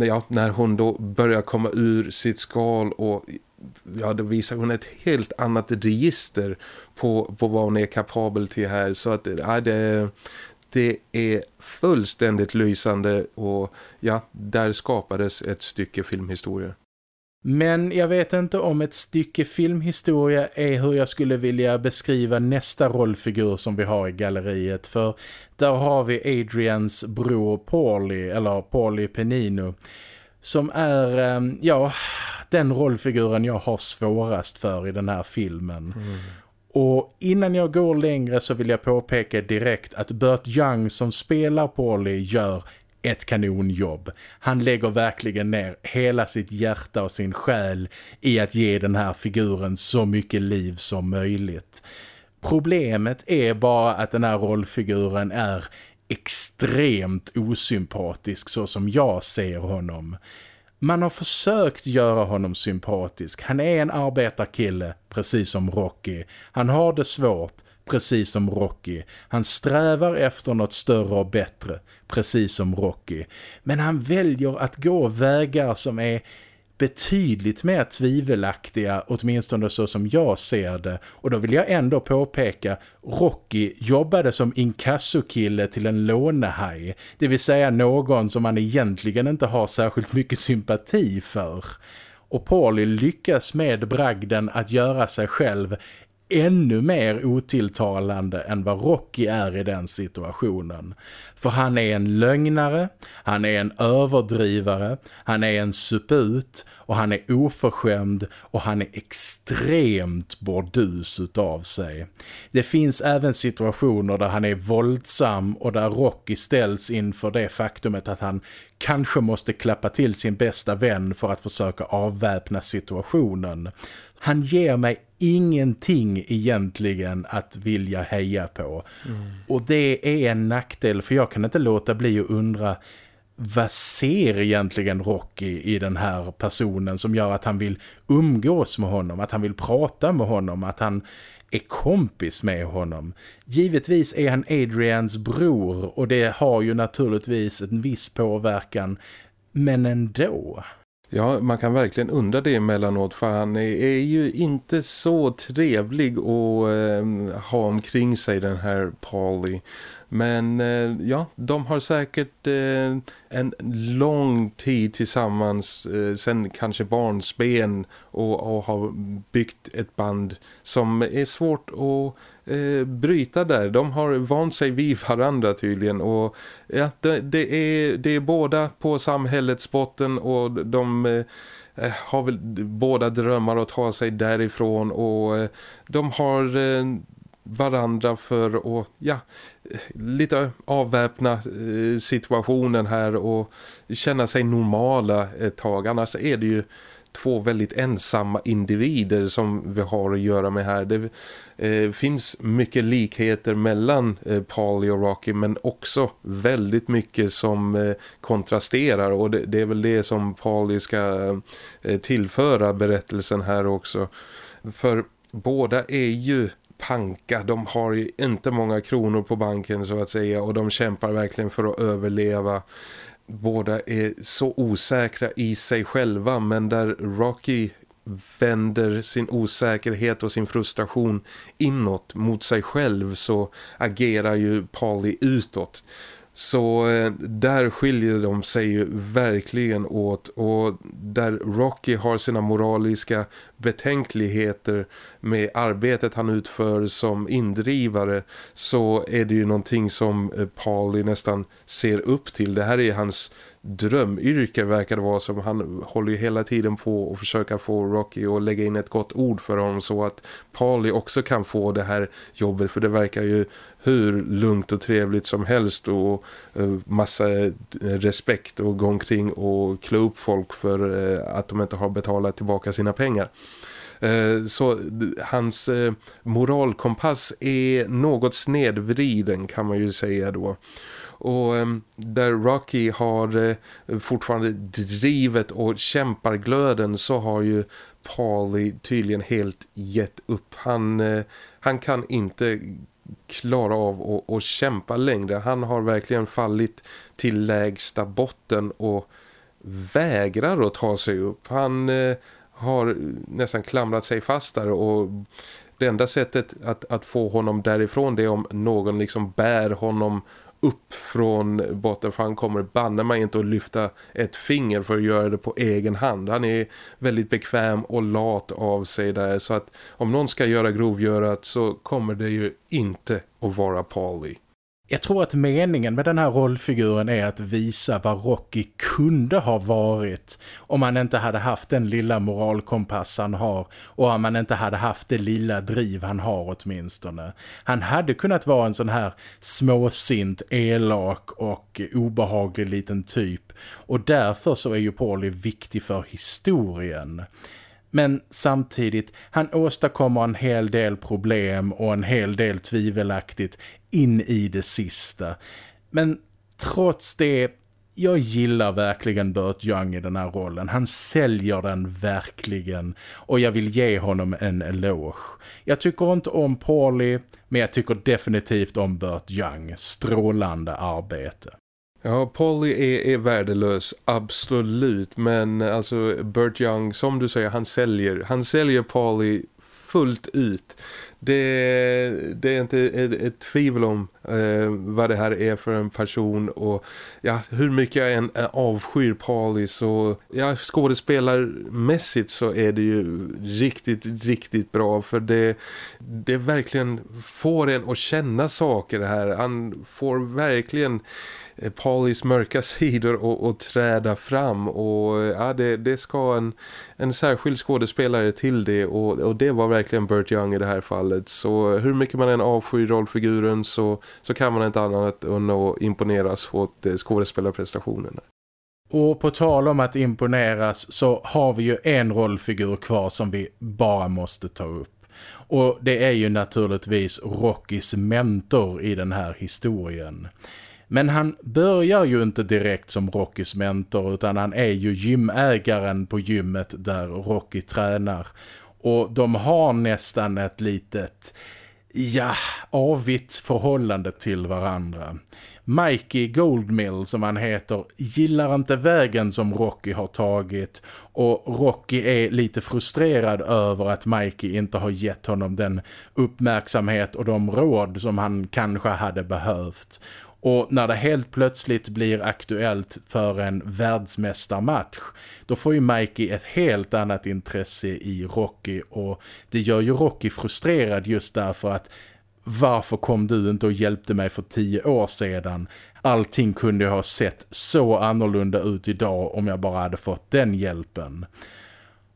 ja, när hon då börjar komma ur sitt skal och ja, då visar hon ett helt annat register på, på vad hon är kapabel till här så att ja, det, det är fullständigt lysande och ja, där skapades ett stycke filmhistoria. Men jag vet inte om ett stycke filmhistoria är hur jag skulle vilja beskriva nästa rollfigur som vi har i galleriet. För där har vi Adrians bror Paulie, eller Paulie Penino, som är, ehm, ja, den rollfiguren jag har svårast för i den här filmen. Mm. Och innan jag går längre så vill jag påpeka direkt att Burt Young som spelar Paulie gör ett kanonjobb. Han lägger verkligen ner hela sitt hjärta och sin själ i att ge den här figuren så mycket liv som möjligt. Problemet är bara att den här rollfiguren är extremt osympatisk så som jag ser honom. Man har försökt göra honom sympatisk. Han är en arbetarkille, precis som Rocky. Han har det svårt, precis som Rocky. Han strävar efter något större och bättre, precis som Rocky. Men han väljer att gå vägar som är betydligt mer tvivelaktiga, åtminstone så som jag ser det. Och då vill jag ändå påpeka, Rocky jobbade som inkassokille till en lånehaj. Det vill säga någon som man egentligen inte har särskilt mycket sympati för. Och Paulie lyckas med bragden att göra sig själv ännu mer otilltalande än vad Rocky är i den situationen. För han är en lögnare, han är en överdrivare, han är en suput och han är oförskämd och han är extremt bordus utav sig. Det finns även situationer där han är våldsam och där Rocky ställs inför det faktumet att han kanske måste klappa till sin bästa vän för att försöka avväpna situationen. Han ger mig ingenting egentligen att vilja heja på. Mm. Och det är en nackdel för jag kan inte låta bli att undra vad ser egentligen Rocky i den här personen som gör att han vill umgås med honom, att han vill prata med honom, att han är kompis med honom. Givetvis är han Adrians bror och det har ju naturligtvis en viss påverkan, men ändå. Ja, man kan verkligen undra det emellanåt för han är, ju inte så trevlig att eh, ha omkring sig den här Polly. Men eh, ja, de har säkert eh, en lång tid tillsammans, eh, sen kanske barnsben och, och har byggt ett band som är svårt att eh, bryta där. De har vant sig vid varandra tydligen och ja, det, det, är, det är båda på samhällets botten och de eh, eh, har väl båda drömmar att ta sig därifrån och eh, de har eh, varandra för att ja, lite avväpna eh, situationen här och känna sig normala ett tag. Annars är det ju två väldigt ensamma individer som vi har att göra med här. Det eh, finns mycket likheter mellan eh, Polly och Rocky men också väldigt mycket som eh, kontrasterar och det, det, är väl det som Polly ska eh, tillföra berättelsen här också. För båda är ju panka. De har ju inte många kronor på banken så att säga och de kämpar verkligen för att överleva båda är så osäkra i sig själva men där Rocky vänder sin osäkerhet och sin frustration inåt mot sig själv så agerar ju Polly utåt. Så eh, där skiljer de sig ju verkligen åt och där Rocky har sina moraliska betänkligheter med arbetet han utför som indrivare så är det ju någonting som eh, Pauli nästan ser upp till. Det här är hans drömyrke verkar det vara som han håller ju hela tiden på att försöka få Rocky att lägga in ett gott ord för honom så att Pauli också kan få det här jobbet för det verkar ju hur lugnt och trevligt som helst och eh, massa eh, respekt och gå omkring och klå upp folk för att de inte har betalat tillbaka sina pengar. Eh, så hans eh, moralkompass är något snedvriden kan man ju säga då. Och eh, där Rocky har fortfarande drivet och kämparglöden så har ju Paulie tydligen helt gett upp. Han, han kan inte klara av att, att kämpa längre. Han har verkligen fallit till lägsta botten och vägrar att ta sig upp. Han har nästan klamrat sig fast där och det enda sättet att, att få honom därifrån det är om någon liksom bär honom upp från botten för han kommer banna mig inte att lyfta ett finger för att göra det på egen hand. Han är väldigt bekväm och lat av sig där så att om någon ska göra grovgörat så kommer det ju inte att vara Polly. Jag tror att meningen med den här rollfiguren är att visa vad Rocky kunde ha varit om han inte hade haft den lilla moralkompass han har och om han inte hade haft det lilla driv han har åtminstone. Han hade kunnat vara en sån här småsint, elak och obehaglig liten typ och därför så är ju Pauli viktig för historien. Men samtidigt, han åstadkommer en hel del problem och en hel del tvivelaktigt in i det sista. Men trots det, jag gillar verkligen Burt Young i den här rollen. Han säljer den verkligen och jag vill ge honom en eloge. Jag tycker inte om Paulie, men jag tycker definitivt om Burt Young. Strålande arbete. Ja, Polly är, är värdelös, absolut. Men alltså Burt Young, som du säger, han säljer. Han säljer Polly fullt ut. Det, det är inte ett, ett tvivel om eh, vad det här är för en person och ja, hur mycket jag än eh, avskyr Polly så ja, skådespelarmässigt så är det ju riktigt, riktigt bra för det, det verkligen får en att känna saker här. Han får verkligen Eh, Eh, Paulys mörka <laughs> sidor och, och träda fram och eh, ja, det, det ska en, en särskild skådespelare till det och, och det var verkligen Burt Young i det här fallet så hur mycket man än avskyr rollfiguren så, så kan man inte annat än att imponeras åt eh, skådespelarprestationerna. Och på tal om att imponeras så har vi ju en rollfigur kvar som vi bara måste ta upp. Och det är ju naturligtvis Rockys mentor i den här historien. Men han börjar ju inte direkt som Rockys mentor utan han är ju gymägaren på gymmet där Rocky tränar. Och de har nästan ett litet ja, avigt förhållande till varandra. Mikey Goldmill som han heter gillar inte vägen som Rocky har tagit och Rocky är lite frustrerad över att Mikey inte har gett honom den uppmärksamhet och de råd som han kanske hade behövt. Och när det helt plötsligt blir aktuellt för en världsmästarmatch då får ju Mikey ett helt annat intresse i Rocky och det gör ju Rocky frustrerad just därför att varför kom du inte och hjälpte mig för tio år sedan? Allting kunde ha sett så annorlunda ut idag om jag bara hade fått den hjälpen.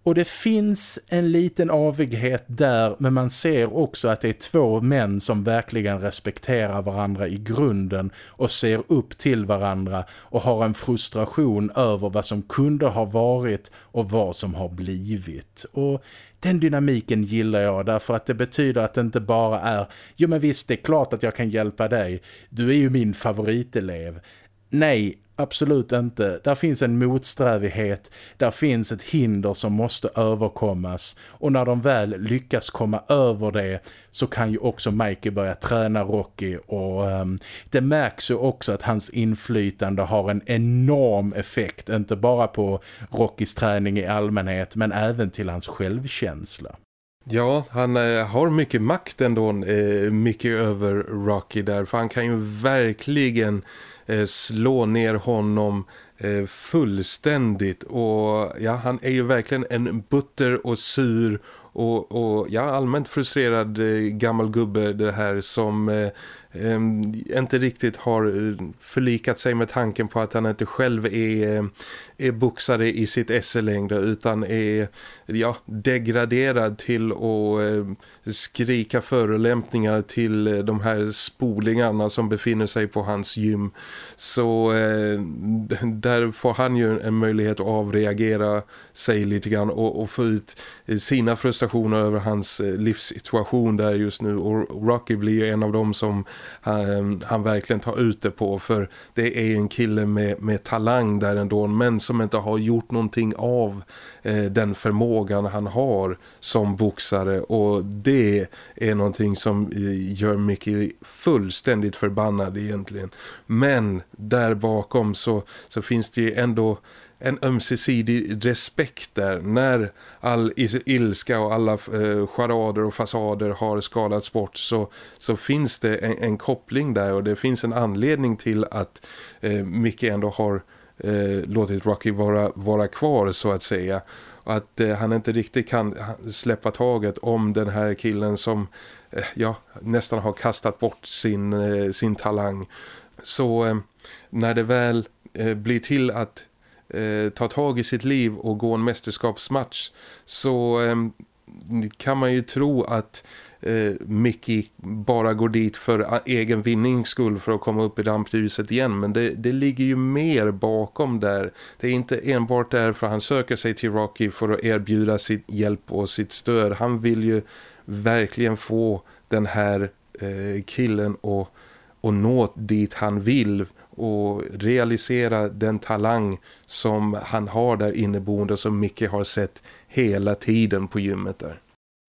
Och det finns en liten avighet där men man ser också att det är två män som verkligen respekterar varandra i grunden och ser upp till varandra och har en frustration över vad som kunde ha varit och vad som har blivit. Och den dynamiken gillar jag därför att det betyder att det inte bara är jo men visst det är klart att jag kan hjälpa dig. Du är ju min favoritelev. Nej, Absolut inte. Där finns en motsträvighet. Där finns ett hinder som måste överkommas. Och när de väl lyckas komma över det så kan ju också Mikey börja träna Rocky. Och um, det märks ju också att hans inflytande har en enorm effekt. Inte bara på Rockys träning i allmänhet men även till hans självkänsla. Ja, han eh, har mycket makt ändå, eh, mycket över Rocky där. För han kan ju verkligen Eh, slå ner honom eh, fullständigt. Och ja, han är ju verkligen en butter och sur och, och ja, allmänt frustrerad eh, gammal gubbe det här som eh, eh, inte riktigt har förlikat sig med tanken på att han inte själv är, är boxare i sitt esse längre utan är ja, degraderad till att eh, skrika förolämpningar till eh, de här spolingarna som befinner sig på hans gym. Så eh, där får han ju en möjlighet att avreagera sig lite grann och, och få ut sina frustrationer över hans eh, livssituation där just nu. Och Rocky blir ju en av dem som han, han verkligen tar ut det på för det är en kille med, med talang där ändå men som inte har gjort någonting av eh, den förmågan han har som boxare. Och det är någonting som eh, gör Mickey fullständigt förbannad egentligen. Men där bakom så, så finns det ju ändå en ömsesidig respekt där. När all ilska och alla eh, charader och fasader har skalats bort så, så finns det en, en, koppling där. Och det finns en anledning till att eh, Mickey ändå har eh, låtit Rocky vara, vara kvar så att säga. Och att eh, han inte riktigt kan släppa taget om den här killen som eh, ja, nästan har kastat bort sin, eh, sin talang. Så eh, när det väl eh, blir till att eh, ta tag i sitt liv och gå en mästerskapsmatch så eh, kan man ju tro att eh, Mickey bara går dit för ah, egen vinnings skull för att komma upp i rampljuset igen men det, det ligger ju mer bakom där. Det är inte enbart därför han söker sig till Rocky för att erbjuda sitt hjälp och sitt stöd. Han vill ju verkligen få den här eh, killen att och nå dit han vill och realisera den talang som han har där inneboende som Micke har sett hela tiden på gymmet där.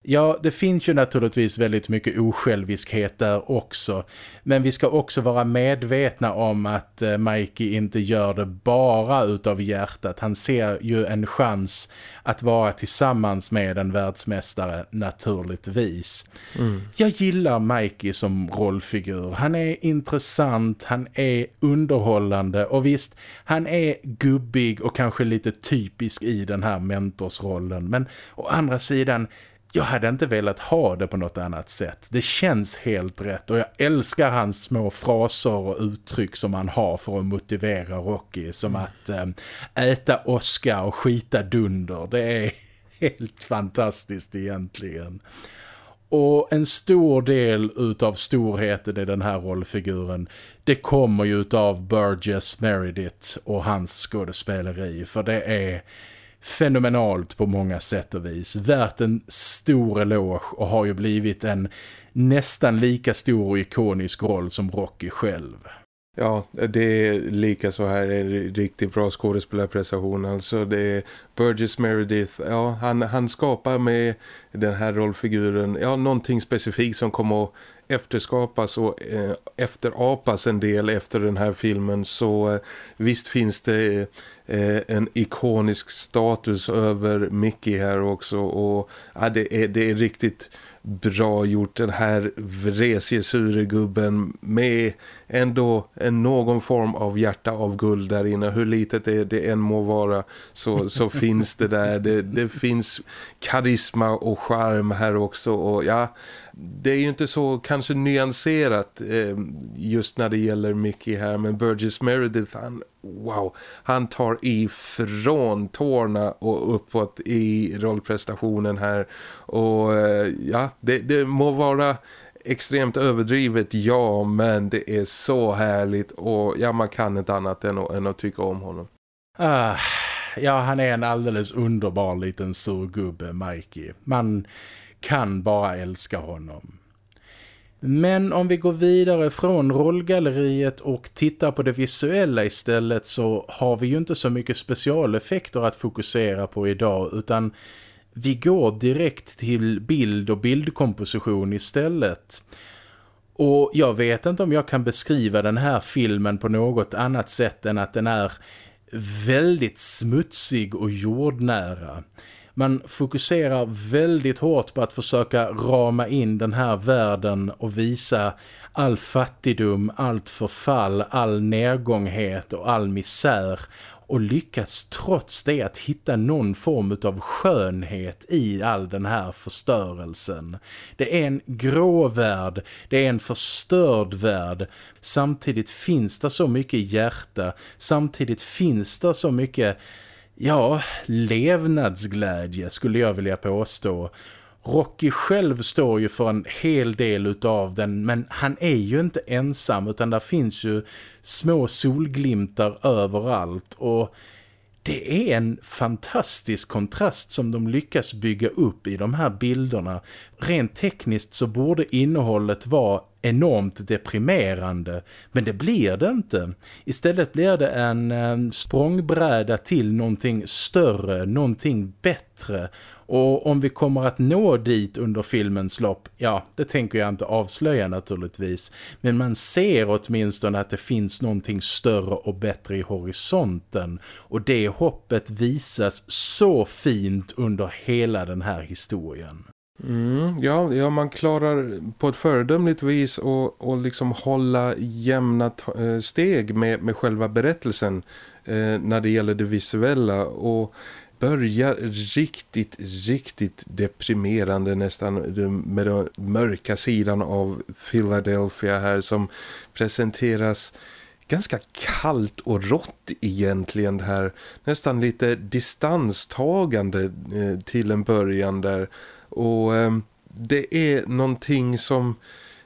Ja, det finns ju naturligtvis väldigt mycket osjälviskhet där också. Men vi ska också vara medvetna om att eh, Mikey inte gör det bara utav hjärtat. Han ser ju en chans att vara tillsammans med en världsmästare naturligtvis. Mm. Jag gillar Mikey som rollfigur. Han är intressant, han är underhållande och visst, han är gubbig och kanske lite typisk i den här mentorsrollen. Men å andra sidan jag hade inte velat ha det på något annat sätt. Det känns helt rätt och jag älskar hans små fraser och uttryck som han har för att motivera Rocky. Som mm. att äm, äta oska och skita dunder. Det är <laughs> helt fantastiskt egentligen. Och en stor del utav storheten i den här rollfiguren det kommer ju utav Burgess Meredith och hans skådespeleri. För det är fenomenalt på många sätt och vis. Värt en stor eloge och har ju blivit en nästan lika stor och ikonisk roll som Rocky själv. Ja, det är lika så här en riktigt bra skådespelarprestation. Alltså det är Burgess Meredith, ja han, han skapar med den här rollfiguren ja, någonting specifikt som kommer att efterskapas och eh, efterapas en del efter den här filmen så eh, visst finns det eh, en ikonisk status över Mickey här också. Och ja, det, är, det är riktigt bra gjort. Den här vresige gubben med ändå en någon form av hjärta av guld där inne. Hur litet det, det än må vara så, så <laughs> finns det där. Det, det finns karisma och charm här också och ja, det är ju inte så kanske nyanserat eh, just när det gäller Mickey här men Burgess Meredith han, wow, han tar ifrån tårna och uppåt i rollprestationen här och eh, ja, det, det må vara extremt överdrivet, ja men det är så härligt och ja man kan inte annat än att, än att tycka om honom. Ah, ja han är en alldeles underbar liten surgubbe Mikey. Man kan bara älska honom. Men om vi går vidare från rollgalleriet och tittar på det visuella istället så har vi ju inte så mycket specialeffekter att fokusera på idag utan vi går direkt till bild och bildkomposition istället. Och jag vet inte om jag kan beskriva den här filmen på något annat sätt än att den är väldigt smutsig och jordnära. Man fokuserar väldigt hårt på att försöka rama in den här världen och visa all fattigdom, allt förfall, all nedgånghet och all misär och lyckas trots det att hitta någon form av skönhet i all den här förstörelsen. Det är en grå värld, det är en förstörd värld. Samtidigt finns det så mycket hjärta, samtidigt finns det så mycket ja, levnadsglädje skulle jag vilja påstå. Rocky själv står ju för en hel del utav den men han är ju inte ensam utan där finns ju små solglimtar överallt och det är en fantastisk kontrast som de lyckas bygga upp i de här bilderna. Rent tekniskt så borde innehållet vara enormt deprimerande men det blir det inte. Istället blir det en, en språngbräda till någonting större, någonting bättre och om vi kommer att nå dit under filmens lopp, ja, det tänker jag inte avslöja naturligtvis. Men man ser åtminstone att det finns någonting större och bättre i horisonten. Och det hoppet visas så fint under hela den här historien. Mm, ja, ja, man klarar på ett föredömligt vis och, och liksom hålla jämna eh, steg med, med själva berättelsen eh, när det gäller det visuella och börjar riktigt, riktigt deprimerande nästan med den mörka sidan av Philadelphia här som presenteras ganska kallt och rått egentligen här. Nästan lite distanstagande eh, till en början där. Och eh, det är någonting som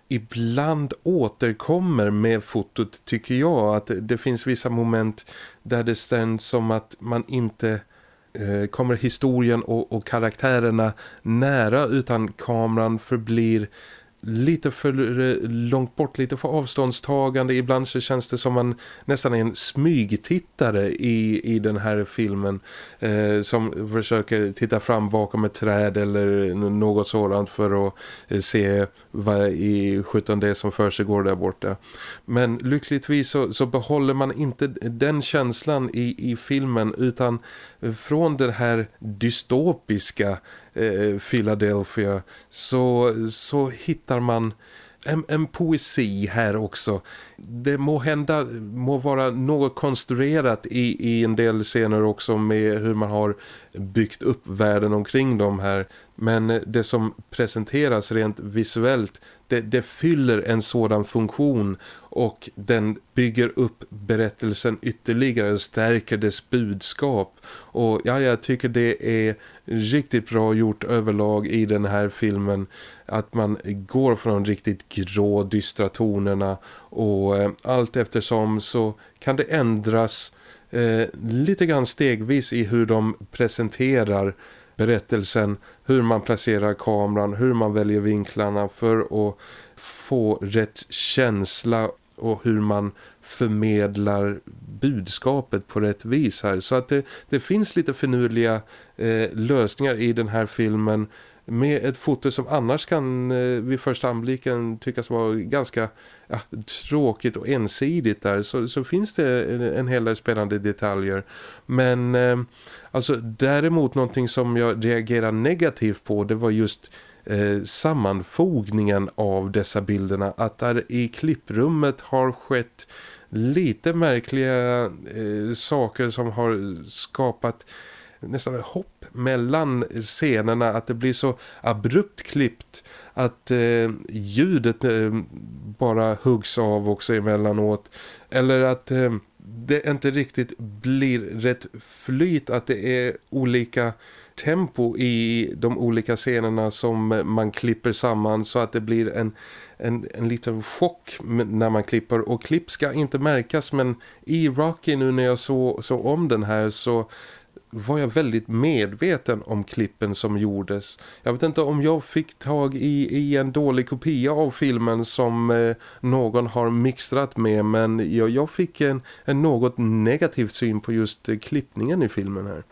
ibland återkommer med fotot tycker jag. Att det finns vissa moment där det ständs som att man inte Eh, kommer historien och, och, karaktärerna nära utan kameran förblir lite för eh, långt bort, lite för avståndstagande. Ibland så känns det som man nästan är en smygtittare i, i den här filmen eh, som försöker titta fram bakom ett träd eller något sådant för att eh, se vad i 17 det som för sig går där borta. Men lyckligtvis så, så behåller man inte den känslan i, i filmen utan från den här dystopiska eh, Philadelphia så, så hittar man en, en poesi här också. Det må hända, må vara något konstruerat i, i en del scener också med hur man har byggt upp världen omkring dem här. Men det som presenteras rent visuellt, det, det fyller en sådan funktion och den bygger upp berättelsen ytterligare, stärker dess budskap. Och ja, jag tycker det är riktigt bra gjort överlag i den här filmen. Att man går från riktigt grå, dystra tonerna och eh, allt eftersom så kan det ändras eh, lite grann stegvis i hur de presenterar berättelsen, hur man placerar kameran, hur man väljer vinklarna för att få rätt känsla och hur man förmedlar budskapet på rätt vis här. Så att det, det finns lite finurliga eh, lösningar i den här filmen med ett foto som annars kan eh, vid första anblicken tyckas vara ganska ja, tråkigt och ensidigt där så, så finns det en, en hel del spännande detaljer men eh, alltså däremot någonting som jag reagerar negativt på det var just eh, sammanfogningen av dessa bilderna. Att där i klipprummet har skett lite märkliga eh, saker som har skapat nästan ett hopp mellan scenerna. Att det blir så abrupt klippt att eh, ljudet eh, bara huggs av också emellanåt. Eller att eh, det inte riktigt blir rätt flyt att det är olika tempo i de olika scenerna som man klipper samman så att det blir en, en, en liten chock när man klipper och klipp ska inte märkas men i Rocky nu när jag såg så om den här så var jag väldigt medveten om klippen som gjordes. Jag vet inte om jag fick tag i, i en dålig kopia av filmen som eh, någon har mixtrat med men jag, jag fick en, en något negativ syn på just eh, klippningen i filmen här.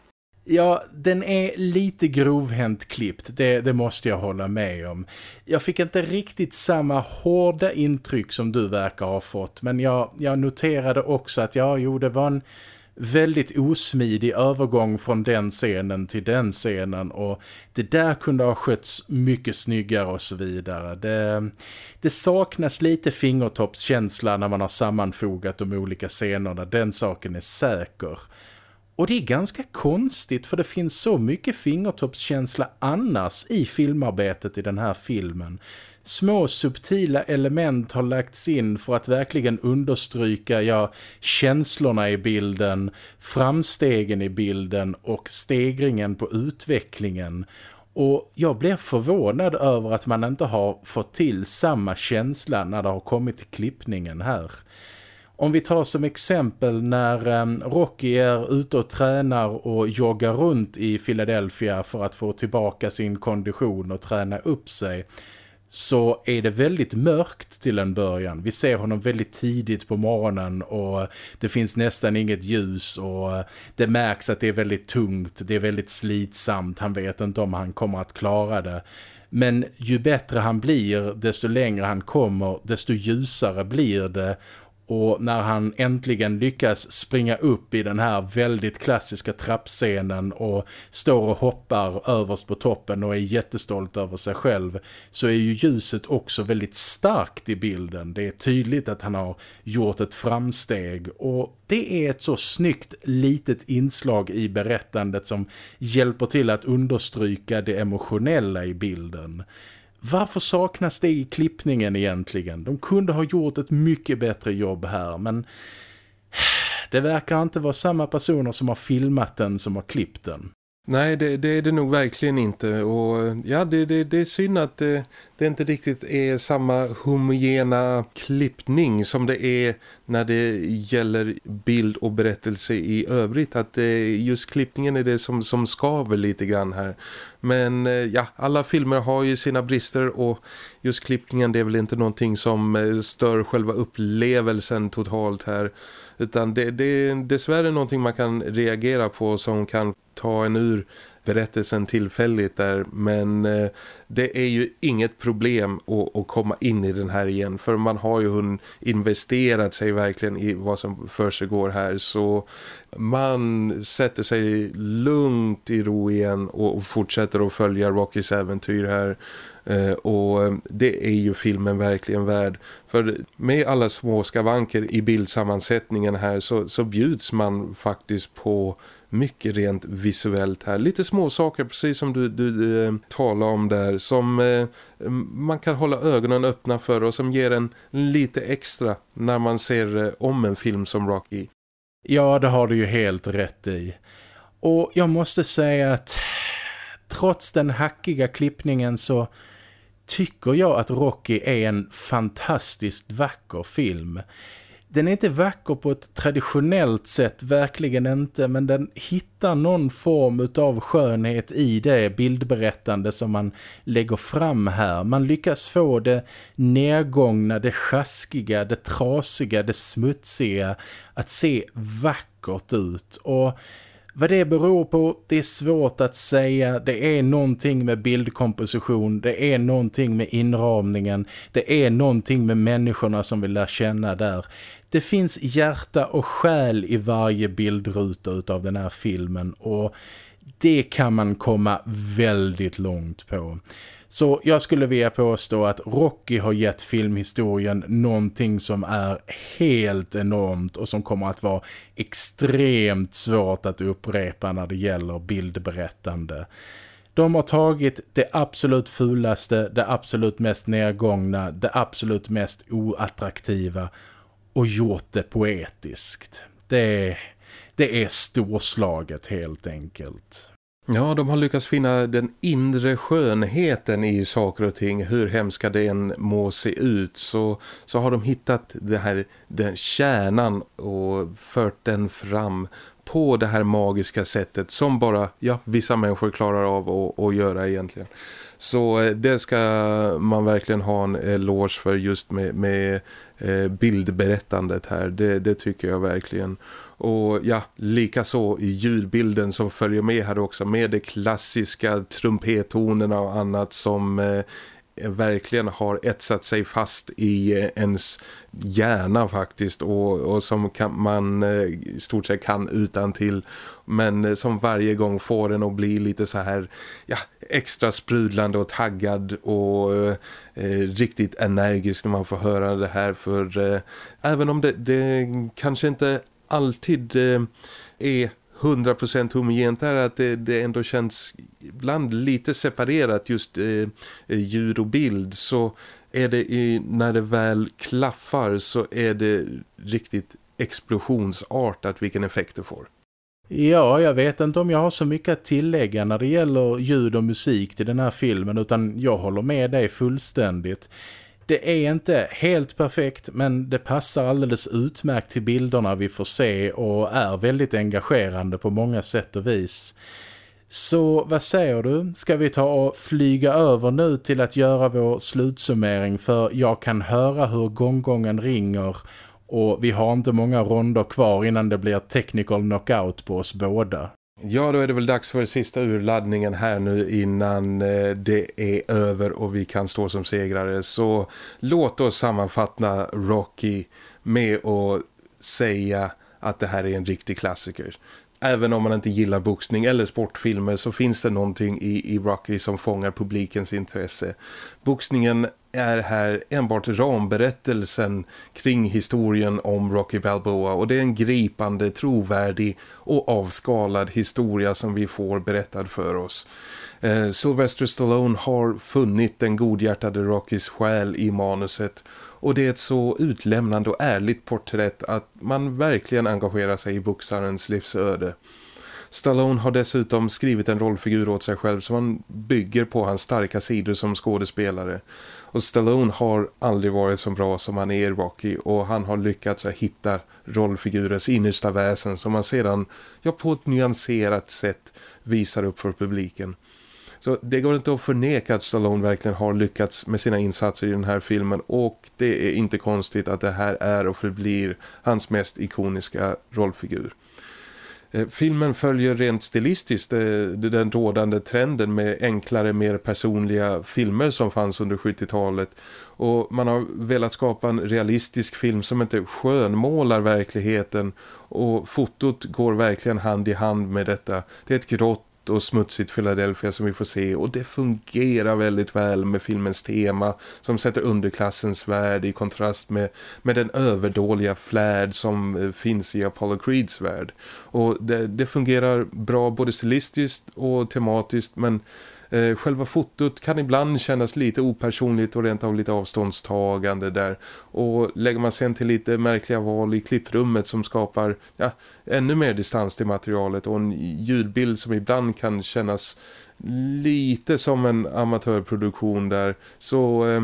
Ja, den är lite grovhänt klippt, det, det, måste jag hålla med om. Jag fick inte riktigt samma hårda intryck som du verkar ha fått, men jag, jag noterade också att ja, jo, det var en väldigt osmidig övergång från den scenen till den scenen och det där kunde ha skötts mycket snyggare och så vidare. Det, det saknas lite fingertoppskänsla när man har sammanfogat de olika scenerna, den saken är säker. Och det är ganska konstigt för det finns så mycket fingertoppskänsla annars i filmarbetet i den här filmen. Små subtila element har lagts in för att verkligen understryka ja, känslorna i bilden, framstegen i bilden och stegringen på utvecklingen. Och jag blir förvånad över att man inte har fått till samma känsla när det har kommit till klippningen här. Om vi tar som exempel när ehm, Rocky är ute och tränar och joggar runt i Philadelphia för att få tillbaka sin kondition och träna upp sig så är det väldigt mörkt till en början. Vi ser honom väldigt tidigt på morgonen och det finns nästan inget ljus och eh, det märks att det är väldigt tungt, det är väldigt slitsamt, han vet inte om han kommer att klara det. Men ju bättre han blir, desto längre han kommer, desto ljusare blir det och när han äntligen lyckas springa upp i den här väldigt klassiska trappscenen och står och hoppar överst på toppen och är jättestolt över sig själv så är ju ljuset också väldigt starkt i bilden. Det är tydligt att han har gjort ett framsteg och det är ett så snyggt litet inslag i berättandet som hjälper till att understryka det emotionella i bilden. Varför saknas det i klippningen egentligen? De kunde ha gjort ett mycket bättre jobb här men det verkar inte vara samma personer som har filmat den som har klippt den. Nej, det, det, är det nog verkligen inte. Och ja, det, det, det är synd att det, det inte riktigt är samma homogena klippning som det är när det gäller bild och berättelse i övrigt. Att eh, just klippningen är det som, som skaver lite grann här. Men eh, ja, alla filmer har ju sina brister och just klippningen det är väl inte någonting som stör själva upplevelsen totalt här. Utan det, det är dessvärre någonting man kan reagera på som kan ta en ur berättelsen tillfälligt där. Men eh, det är ju inget problem att, att, komma in i den här igen. För man har ju investerat sig verkligen i vad som för sig går här. Så man sätter sig lugnt i ro igen och fortsätter att följa Rockys äventyr här. Eh, och det är ju filmen verkligen värd. För med alla små skavanker i bildsammansättningen här så, så bjuds man faktiskt på mycket rent visuellt här. Lite små saker precis som du, du, eh, du talade om där som eh, man kan hålla ögonen öppna för och som ger en lite extra när man ser eh, om en film som Rocky. Ja, det har du ju helt rätt i. Och jag måste säga att trots den hackiga klippningen så tycker jag att Rocky är en fantastiskt vacker film. den är inte vacker på ett traditionellt sätt, verkligen inte, men den hittar någon form av skönhet i det bildberättande som man lägger fram här. Man lyckas få det nedgångna, det sjaskiga, det trasiga, det smutsiga att se vackert ut och vad det beror på, det är svårt att säga. Det är någonting med bildkomposition, det är någonting med inramningen, det är någonting med människorna som vi lär känna där. Det finns hjärta och själ i varje bildruta utav den här filmen och det kan man komma väldigt långt på. Så jag skulle vilja påstå att Rocky har gett filmhistorien någonting som är helt enormt och som kommer att vara extremt svårt att upprepa när det gäller bildberättande. De har tagit det absolut fulaste, det absolut mest nedgångna, det absolut mest oattraktiva och gjort det poetiskt. Det, det är storslaget helt enkelt. Ja, de har lyckats finna den inre skönheten i saker och ting. Hur hemska det än må se ut så, så har de hittat det här, den kärnan och fört den fram på det här magiska sättet som bara ja, vissa människor klarar av att, att göra egentligen. Så eh, det ska man verkligen ha en eloge för just med, med eh, bildberättandet här. Det, det tycker jag verkligen. Och ja, likaså i ljudbilden som följer med här också med de klassiska trumpettonerna och annat som eh, verkligen har etsat sig fast i eh, ens hjärna faktiskt och, och som kan, man eh, i stort sett kan utan till. Men eh, som varje gång får en att bli lite så här ja, extra sprudlande och taggad och eh, eh, riktigt energisk när man får höra det här. För eh, även om det, det kanske inte alltid eh, är 100% homogent är att det, det, ändå känns ibland lite separerat just eh, eh ljud och bild så är det i, när det väl klaffar så är det riktigt explosionsartat vilken effekt det får. Ja, jag vet inte om jag har så mycket att tillägga när det gäller ljud och musik till den här filmen utan jag håller med dig fullständigt. Det är inte helt perfekt men det passar alldeles utmärkt till bilderna vi får se och är väldigt engagerande på många sätt och vis. Så vad säger du? Ska vi ta och flyga över nu till att göra vår slutsummering för jag kan höra hur gånggången ringer och vi har inte många ronder kvar innan det blir technical knockout på oss båda. Ja, då är det väl dags för sista urladdningen här nu innan eh, det är över och vi kan stå som segrare. Så låt oss sammanfatta Rocky med att säga att det här är en riktig klassiker. Även om man inte gillar boxning eller sportfilmer så finns det någonting i, i Rocky som fångar publikens intresse. Boxningen är här enbart ramberättelsen kring historien om Rocky Balboa och det är en gripande, trovärdig och avskalad historia som vi får berättad för oss. Eh, Sylvester Stallone har funnit den godhjärtade Rockys själ i manuset och det är ett så utlämnande och ärligt porträtt att man verkligen engagerar sig i boxarens livsöde. Stallone har dessutom skrivit en rollfigur åt sig själv som han bygger på hans starka sidor som skådespelare. Och Stallone har aldrig varit så bra som han är i Rocky och han har lyckats hitta rollfigurens innersta väsen som han sedan ja, på ett nyanserat sätt visar upp för publiken. Så det går inte att förneka att Stallone verkligen har lyckats med sina insatser i den här filmen och det är inte konstigt att det här är och förblir hans mest ikoniska rollfigur. Eh, filmen följer rent stilistiskt eh, den rådande trenden med enklare, mer personliga filmer som fanns under 70-talet. Och man har velat skapa en realistisk film som inte skönmålar verkligheten. Och fotot går verkligen hand i hand med detta. Det är ett grått och smutsigt Philadelphia som vi får se och det fungerar väldigt väl med filmens tema som sätter underklassens värld i kontrast med, med den överdåliga flärd som eh, finns i Apollo Creeds värld. Och det, det fungerar bra både stilistiskt och tematiskt men Eh, själva fotot kan ibland kännas lite opersonligt och rent av lite avståndstagande där. Och lägger man sen till lite märkliga val i klipprummet som skapar ja, ännu mer distans till materialet och en ljudbild som ibland kan kännas lite som en amatörproduktion där så eh,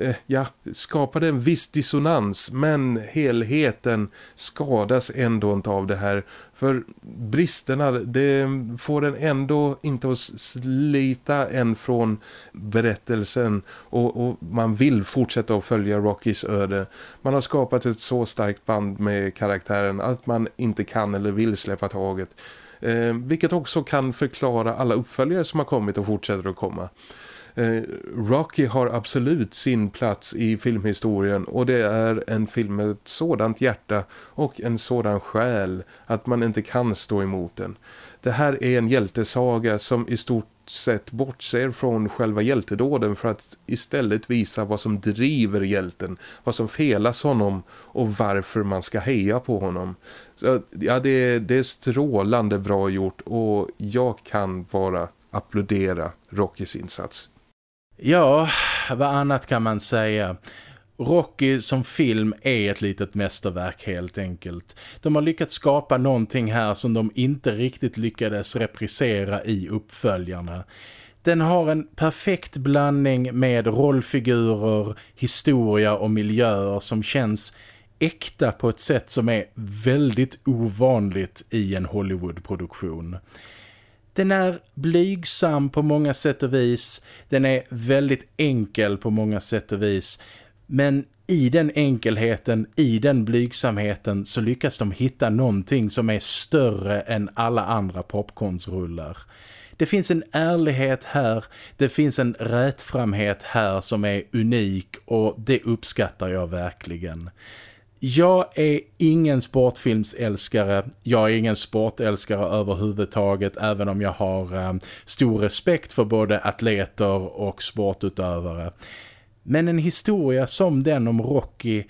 Eh, ja, skapade en viss dissonans men helheten skadas ändå inte av det här för bristerna det får den ändå inte att slita en från berättelsen och, och, man vill fortsätta att följa Rockys öde. Man har skapat ett så starkt band med karaktären att man inte kan eller vill släppa taget. Eh, vilket också kan förklara alla uppföljare som har kommit och fortsätter att komma. Eh, Rocky har absolut sin plats i filmhistorien och det är en film med ett sådant hjärta och en sådan själ att man inte kan stå emot den. Det här är en hjältesaga som i stort sett bortser från själva hjältedåden för att istället visa vad som driver hjälten, vad som felas honom och varför man ska heja på honom. Så, ja, det, det är strålande bra gjort och jag kan bara applådera Rockys insats. Ja, vad annat kan man säga? Rocky som film är ett litet mästerverk helt enkelt. De har lyckats skapa någonting här som de inte riktigt lyckades reprisera i uppföljarna. Den har en perfekt blandning med rollfigurer, historia och miljöer som känns äkta på ett sätt som är väldigt ovanligt i en Hollywood-produktion. Den är blygsam på många sätt och vis. Den är väldigt enkel på många sätt och vis. Men i den enkelheten, i den blygsamheten så lyckas de hitta någonting som är större än alla andra popcornsrullar. Det finns en ärlighet här, det finns en rättframhet här som är unik och det uppskattar jag verkligen. Jag är ingen sportfilmsälskare. Jag är ingen sportälskare överhuvudtaget även om jag har eh, stor respekt för både atleter och sportutövare. Men en historia som den om Rocky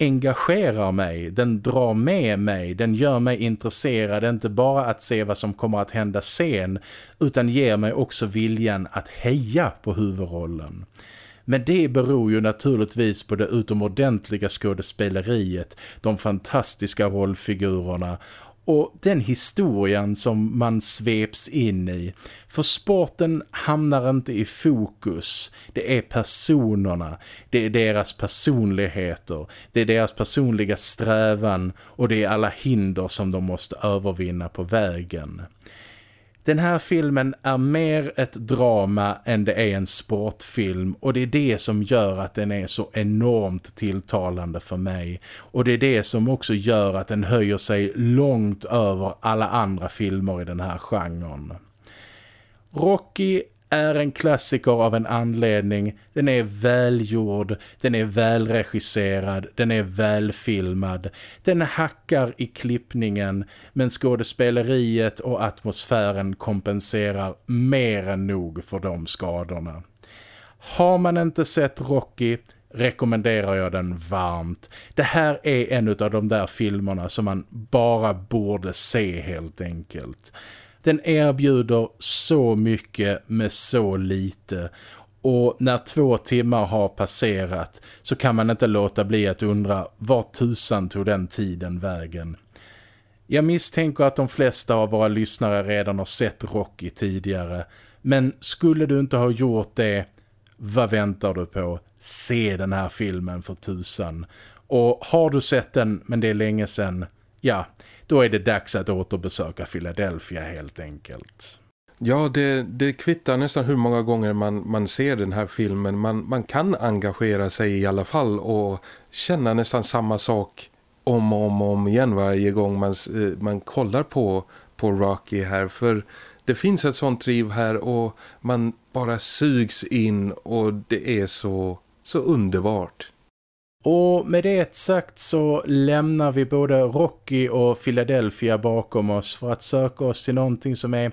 engagerar mig, den drar med mig, den gör mig intresserad inte bara att se vad som kommer att hända sen utan ger mig också viljan att heja på huvudrollen. Men det beror ju naturligtvis på det utomordentliga skådespeleriet, de fantastiska rollfigurerna och den historien som man sveps in i. För sporten hamnar inte i fokus. Det är personerna, det är deras personligheter, det är deras personliga strävan och det är alla hinder som de måste övervinna på vägen. Den här filmen är mer ett drama än det är en sportfilm och det är det som gör att den är så enormt tilltalande för mig. Och det är det som också gör att den höjer sig långt över alla andra filmer i den här genren. Rocky är en klassiker av en anledning. Den är välgjord, den är välregisserad, den är välfilmad. Den hackar i klippningen men skådespeleriet och atmosfären kompenserar mer än nog för de skadorna. Har man inte sett Rocky rekommenderar jag den varmt. Det här är en av de där filmerna som man bara borde se helt enkelt. Den erbjuder så mycket med så lite och när två timmar har passerat så kan man inte låta bli att undra vad tusan tog den tiden vägen. Jag misstänker att de flesta av våra lyssnare redan har sett Rocky tidigare. Men skulle du inte ha gjort det, vad väntar du på? Se den här filmen för tusan. Och har du sett den men det är länge sedan, ja, då är det dags att återbesöka Philadelphia helt enkelt. Ja, det, det kvittar nästan hur många gånger man, man ser den här filmen. Man, man kan engagera sig i alla fall och känna nästan samma sak om och om, om igen varje gång man, eh, man kollar på, på Rocky här. För det finns ett sånt driv här och man bara sugs in och det är så, så underbart. Och med det sagt så lämnar vi både Rocky och Philadelphia bakom oss för att söka oss till någonting som är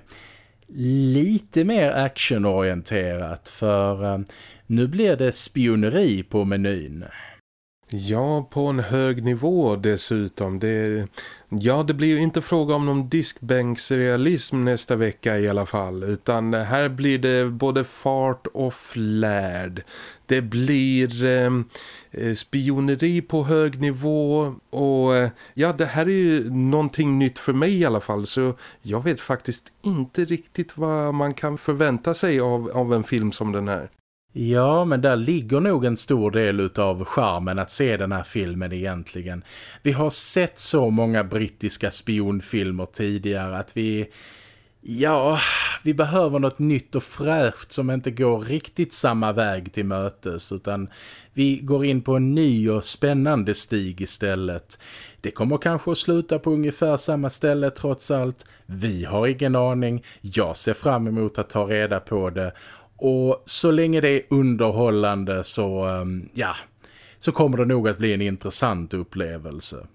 lite mer actionorienterat för eh, nu blir det spioneri på menyn. Ja, på en hög nivå dessutom. Det, ja, det blir ju inte fråga om någon diskbänksrealism nästa vecka i alla fall. Utan här blir det både fart och flärd. Det blir ehm, eh, spioneri på hög nivå och eh, ja, det här är ju någonting nytt för mig i alla fall. Så jag vet faktiskt inte riktigt vad man kan förvänta sig av, av en film som den här. Ja, men där ligger nog en stor del av charmen att se den här filmen egentligen. Vi har sett så många brittiska spionfilmer tidigare att vi... Ja, vi behöver något nytt och fräscht som inte går riktigt samma väg till mötes utan vi går in på en ny och spännande stig istället. Det kommer kanske att sluta på ungefär samma ställe trots allt. Vi har ingen aning. Jag ser fram emot att ta reda på det och så länge det är underhållande så, ehm, ja, så kommer det nog att bli en intressant upplevelse.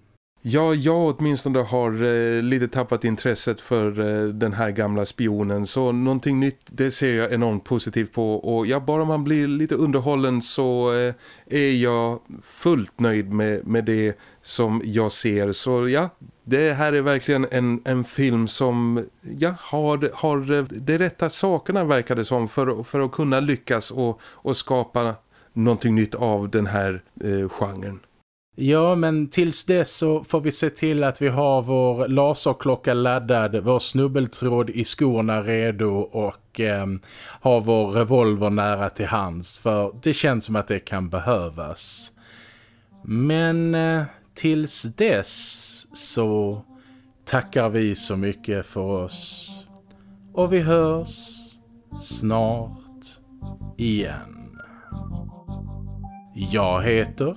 Ja, jag åtminstone har eh, lite tappat intresset för eh, den här gamla spionen. Så någonting nytt det ser jag enormt positivt på. Och ja, bara man blir lite underhållen så eh, är jag fullt nöjd med, med det som jag ser. Så ja, det här är verkligen en, en film som ja, har, har eh, de rätta sakerna verkar det som för, för att kunna lyckas och, och skapa någonting nytt av den här eh, genren. Ja, men tills dess så får vi se till att vi har vår laserklocka laddad, vår snubbeltråd i skorna redo och eh, har vår revolver nära till hands. För det känns som att det kan behövas. Men eh, tills dess så tackar vi så mycket för oss. Och vi hörs snart igen. Jag heter